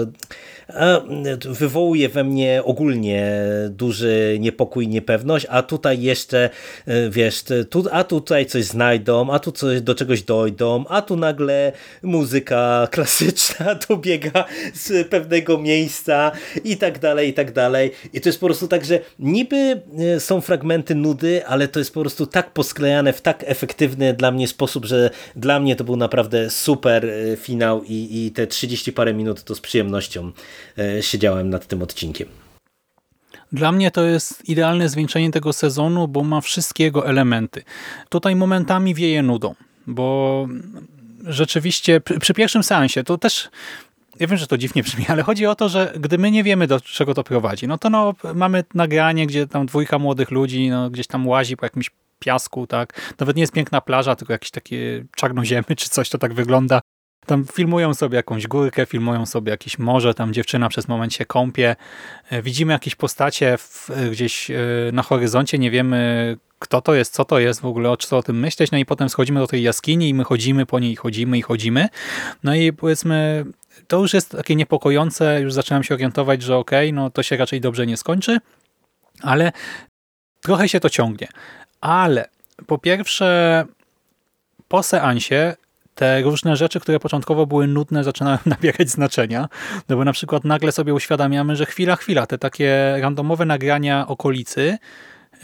wywołuje we mnie ogólnie duży niepokój, niepewność, a tutaj jeszcze, e, wiesz, tu, a tutaj coś znajdą, a tu coś, do czegoś dojdą, a tu nagle muzyka klasyczna dobiega z pewnego miejsca i tak dalej, i tak dalej. I to jest po prostu tak, że niby e, są fragmenty nudy, ale to jest po prostu tak posklejane w tak efektywny dla mnie sposób, że dla mnie to był naprawdę super e, finał i, i te 30 parę minut to z przyjemnością siedziałem nad tym odcinkiem. Dla mnie to jest idealne zwieńczenie tego sezonu, bo ma wszystkie jego elementy. Tutaj momentami wieje nudą, bo rzeczywiście przy, przy pierwszym seansie to też ja wiem, że to dziwnie brzmi, ale chodzi o to, że gdy my nie wiemy, do czego to prowadzi, no to no, mamy nagranie, gdzie tam dwójka młodych ludzi no, gdzieś tam łazi po jakimś piasku, tak? Nawet nie jest piękna plaża, tylko jakieś takie czarnoziemy czy coś, to tak wygląda. Tam filmują sobie jakąś górkę, filmują sobie jakieś morze, tam dziewczyna przez moment się kąpie. E, widzimy jakieś postacie w, e, gdzieś e, na horyzoncie, nie wiemy kto to jest, co to jest w ogóle, o co o tym myśleć, no i potem schodzimy do tej jaskini i my chodzimy po niej, chodzimy i chodzimy. No i powiedzmy, to już jest takie niepokojące, już zaczynam się orientować, że okej, okay, no to się raczej dobrze nie skończy, ale trochę się to ciągnie. Ale po pierwsze, po seansie te różne rzeczy, które początkowo były nudne, zaczynają nabierać znaczenia. No bo na przykład nagle sobie uświadamiamy, że chwila, chwila, te takie randomowe nagrania okolicy,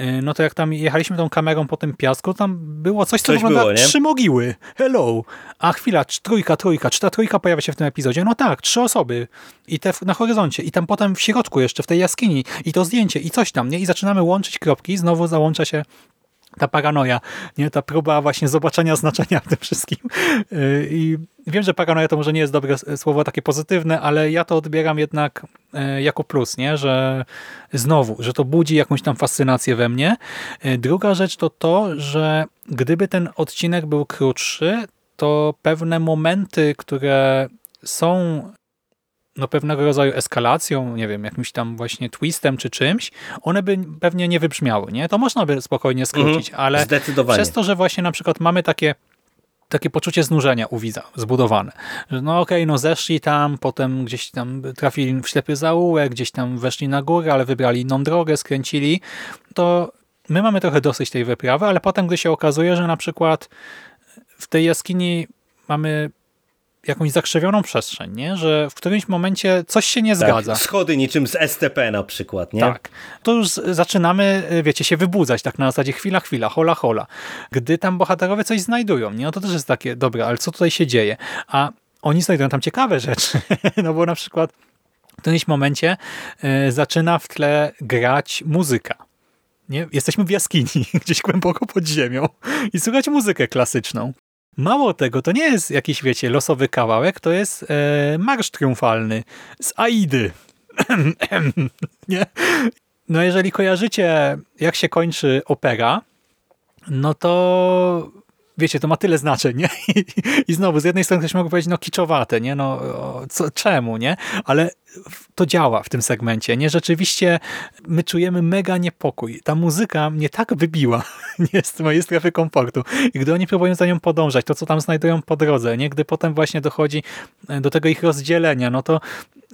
y, no to jak tam jechaliśmy tą kamerą po tym piasku, tam było coś, co coś wygląda było, trzy mogiły. Hello. A chwila, trójka, trójka. Czy ta trójka pojawia się w tym epizodzie? No tak, trzy osoby. I te na horyzoncie. I tam potem w środku jeszcze, w tej jaskini. I to zdjęcie. I coś tam, nie? I zaczynamy łączyć kropki. Znowu załącza się ta paranoja, nie? ta próba właśnie zobaczenia znaczenia w tym wszystkim. Y, I wiem, że paranoja to może nie jest dobre słowo takie pozytywne, ale ja to odbieram jednak y, jako plus, nie? że znowu, że to budzi jakąś tam fascynację we mnie. Y, druga rzecz to to, że gdyby ten odcinek był krótszy, to pewne momenty, które są no, pewnego rodzaju eskalacją, nie wiem, jakimś tam właśnie twistem czy czymś, one by pewnie nie wybrzmiały, nie? To można by spokojnie skrócić, mhm, ale przez to, że właśnie na przykład mamy takie takie poczucie znużenia u widza zbudowane. Że no okej, okay, no zeszli tam, potem gdzieś tam trafili w ślepy zaułek, gdzieś tam weszli na górę, ale wybrali inną drogę, skręcili, to my mamy trochę dosyć tej wyprawy, ale potem, gdy się okazuje, że na przykład w tej jaskini mamy jakąś zakrzewioną przestrzeń, nie? że w którymś momencie coś się nie tak, zgadza. Schody niczym z STP na przykład, nie? Tak. To już zaczynamy, wiecie, się wybudzać tak na zasadzie chwila, chwila, hola, hola. Gdy tam bohaterowie coś znajdują, nie? No to też jest takie, dobra, ale co tutaj się dzieje? A oni znajdują tam ciekawe rzeczy, no bo na przykład w którymś momencie y, zaczyna w tle grać muzyka. Nie? Jesteśmy w jaskini, gdzieś głęboko pod ziemią i słychać muzykę klasyczną. Mało tego, to nie jest jakiś, wiecie, losowy kawałek, to jest e, marsz triumfalny z Aidy. nie? No jeżeli kojarzycie, jak się kończy opera, no to wiecie, to ma tyle znaczeń, nie? I, I, znowu, z jednej strony ktoś mógł powiedzieć, no kiczowate, nie? No co, czemu, nie? Ale to działa w tym segmencie, nie? Rzeczywiście my czujemy mega niepokój. Ta muzyka mnie tak wybiła, nie z mojej strefy komfortu. I gdy oni próbują za nią podążać, to co tam znajdują po drodze, nie? Gdy potem właśnie dochodzi e, do tego ich rozdzielenia, no to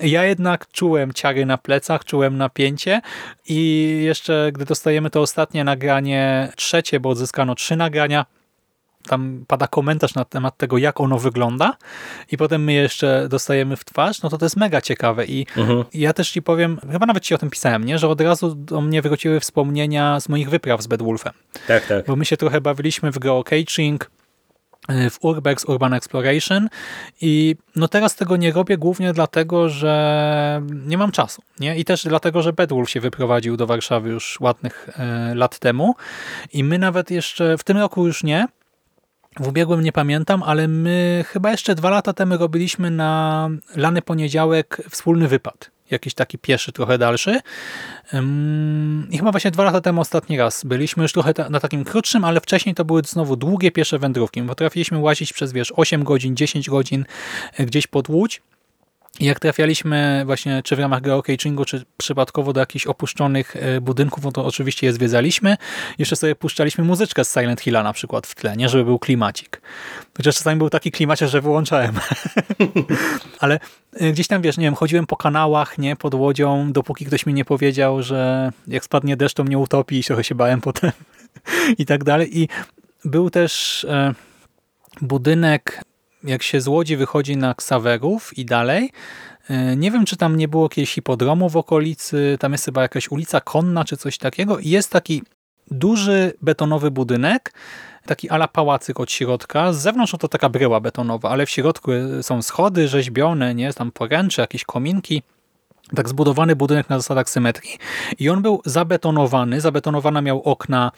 ja jednak czułem ciary na plecach, czułem napięcie i jeszcze gdy dostajemy to ostatnie nagranie, trzecie, bo odzyskano trzy nagrania, tam pada komentarz na temat tego, jak ono wygląda i potem my jeszcze dostajemy w twarz, no to to jest mega ciekawe i mhm. ja też ci powiem, chyba nawet ci o tym pisałem, nie, że od razu do mnie wróciły wspomnienia z moich wypraw z Bedwulfem. Tak, tak. Bo my się trochę bawiliśmy w geocaching, e, w Urbex Urban Exploration i no teraz tego nie robię głównie dlatego, że nie mam czasu. Nie? I też dlatego, że Bedwulf się wyprowadził do Warszawy już ładnych e, lat temu i my nawet jeszcze, w tym roku już nie, w ubiegłym nie pamiętam, ale my chyba jeszcze dwa lata temu robiliśmy na lany poniedziałek wspólny wypad. Jakiś taki pieszy, trochę dalszy. I chyba właśnie dwa lata temu ostatni raz byliśmy już trochę na takim krótszym, ale wcześniej to były znowu długie piesze wędrówki. Potrafiliśmy łazić przez wiesz 8 godzin, 10 godzin e, gdzieś pod Łódź jak trafialiśmy właśnie czy w ramach geocachingu, czy przypadkowo do jakichś opuszczonych e, budynków, no to oczywiście je zwiedzaliśmy. Jeszcze sobie puszczaliśmy muzyczkę z Silent Hilla na przykład w tle, nie? Żeby był klimacik. Chociaż czasami był taki klimacie, że wyłączałem. Ale e, gdzieś tam, wiesz, nie wiem, chodziłem po kanałach, nie, pod łodzią, dopóki ktoś mi nie powiedział, że jak spadnie deszcz, to mnie utopi i trochę się bałem potem i tak dalej. I był też e, budynek jak się z Łodzi wychodzi na Ksawerów i dalej, e, nie wiem, czy tam nie było jakiegoś hipodromu w okolicy, tam jest chyba jakaś ulica Konna czy coś takiego i jest taki duży betonowy budynek, taki ala pałacyk od środka. Z zewnątrz to taka bryła betonowa, ale w środku są schody rzeźbione, nie, tam poręcze, jakieś kominki. Tak zbudowany budynek na zasadach symetrii. I on był zabetonowany, zabetonowana miał okna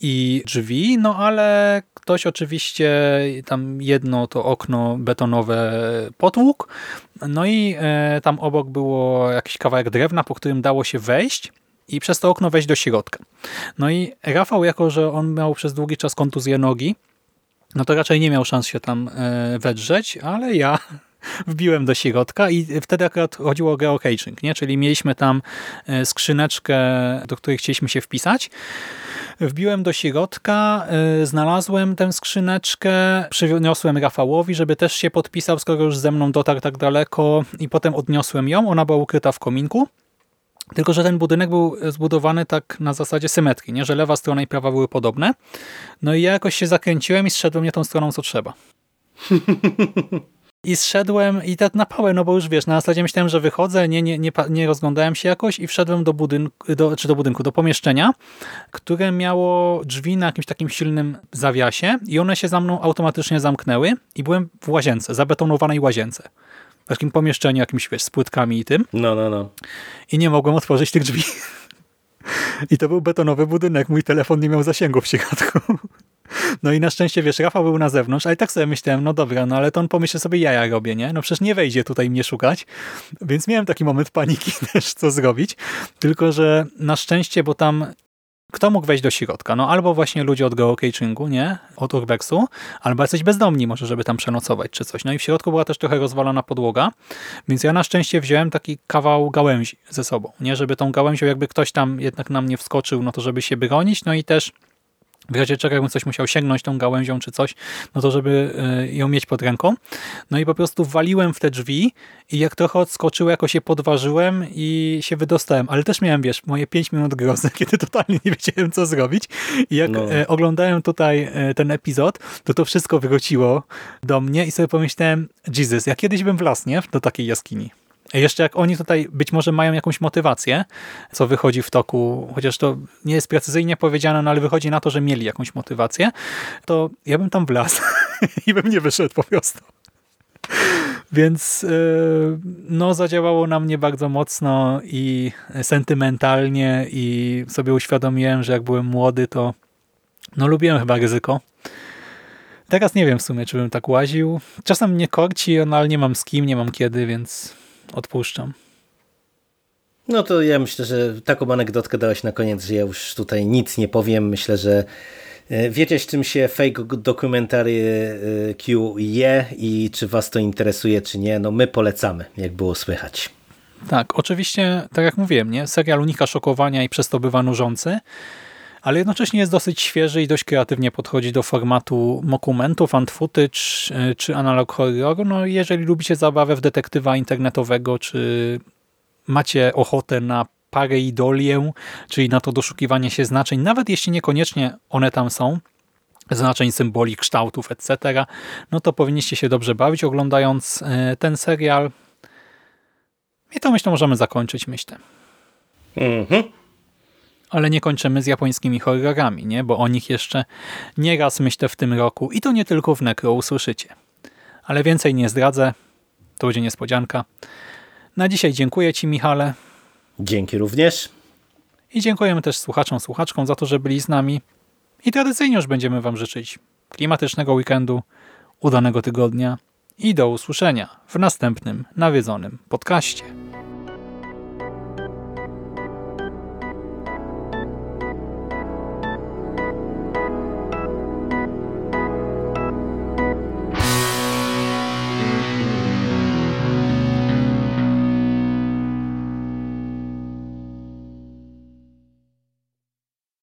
i drzwi, no ale ktoś oczywiście tam jedno to okno betonowe potłukł, no i e, tam obok było jakiś kawałek drewna, po którym dało się wejść i przez to okno wejść do środka. No i Rafał, jako że on miał przez długi czas kontuzję nogi, no to raczej nie miał szans się tam e, wedrzeć, ale ja wbiłem do środka i wtedy akurat chodziło o geocaching, nie? czyli mieliśmy tam e, skrzyneczkę, do której chcieliśmy się wpisać. Wbiłem do środka, e, znalazłem tę skrzyneczkę, przyniosłem Rafałowi, żeby też się podpisał, skoro już ze mną dotarł tak daleko i potem odniosłem ją. Ona była ukryta w kominku. Tylko, że ten budynek był zbudowany tak na zasadzie symetrii, nie? że lewa strona i prawa były podobne. No i ja jakoś się zakręciłem i zszedłem nie tą stroną, co trzeba. I zszedłem i tak na pałę, no bo już wiesz, na zasadzie myślałem, że wychodzę, nie, nie, nie, nie rozglądałem się jakoś i wszedłem do budynku, do, czy do budynku, do pomieszczenia, które miało drzwi na jakimś takim silnym zawiasie i one się za mną automatycznie zamknęły i byłem w łazience, zabetonowanej łazience. W takim pomieszczeniu jakimś, wiesz, z płytkami i tym. No, no, no. I nie mogłem otworzyć tych drzwi. I to był betonowy budynek, mój telefon nie miał zasięgu w środku. No i na szczęście, wiesz, Rafał był na zewnątrz, ale tak sobie myślałem, no dobra, no ale to on pomyśli sobie, ja ja robię, nie? No przecież nie wejdzie tutaj mnie szukać, więc miałem taki moment paniki też, co zrobić, tylko że na szczęście, bo tam kto mógł wejść do środka? No albo właśnie ludzie od geocachingu, nie? Od urbexu, albo jacyś bezdomni może, żeby tam przenocować czy coś. No i w środku była też trochę rozwalona podłoga, więc ja na szczęście wziąłem taki kawał gałęzi ze sobą, nie? Żeby tą gałęzią jakby ktoś tam jednak na mnie wskoczył, no to żeby się bronić, no i też w razie czego jakbym coś musiał sięgnąć tą gałęzią czy coś, no to żeby e, ją mieć pod ręką. No i po prostu waliłem w te drzwi i jak trochę odskoczyło, jako się podważyłem i się wydostałem. Ale też miałem, wiesz, moje 5 minut grozy, kiedy totalnie nie wiedziałem, co zrobić. I jak no. E, oglądałem tutaj e, ten epizod, to to wszystko wróciło do mnie i sobie pomyślałem, Jesus, ja kiedyś bym wlazł, nie? Do takiej jaskini. Jeszcze jak oni tutaj być może mają jakąś motywację, co wychodzi w toku, chociaż to nie jest precyzyjnie powiedziane, no ale wychodzi na to, że mieli jakąś motywację, to ja bym tam wlazł i bym nie wyszedł po prostu. Więc yy, no zadziałało na mnie bardzo mocno i sentymentalnie i sobie uświadomiłem, że jak byłem młody, to no lubiłem chyba ryzyko. Teraz nie wiem w sumie, czy bym tak łaził. Czasem mnie korci, no ale nie mam z kim, nie mam kiedy, więc odpuszczam. No to ja myślę, że taką anegdotkę dałeś na koniec, że ja już tutaj nic nie powiem. Myślę, że e, wiedzieć czym się fake dokumentary e, Q je i czy was to interesuje, czy nie. No my polecamy, jak było słychać. Tak, oczywiście, tak jak mówiłem, nie? serial unika szokowania i przez to bywa nużący, ale jednocześnie jest dosyć świeży i dość kreatywnie podchodzi do formatu dokumentu, fan footage e, czy analog horroru. No, jeżeli lubicie zabawę w detektywa internetowego, czy macie ochotę na pareidolię, czyli na to doszukiwanie się znaczeń, nawet jeśli niekoniecznie one tam są, znaczeń, symboli, kształtów, etc., no to powinniście się dobrze bawić oglądając e, ten serial. I to myślę możemy zakończyć, myślę. Mhm ale nie kończymy z japońskimi horrorami, nie? bo o nich jeszcze nieraz myślę w tym roku i to nie tylko w Necro usłyszycie. Ale więcej nie zdradzę, to będzie niespodzianka. Na dzisiaj dziękuję Ci Michale. Dzięki również. I dziękujemy też słuchaczom, słuchaczkom za to, że byli z nami. I tradycyjnie już będziemy Wam życzyć klimatycznego weekendu, udanego tygodnia i do usłyszenia w następnym nawiedzonym podcaście.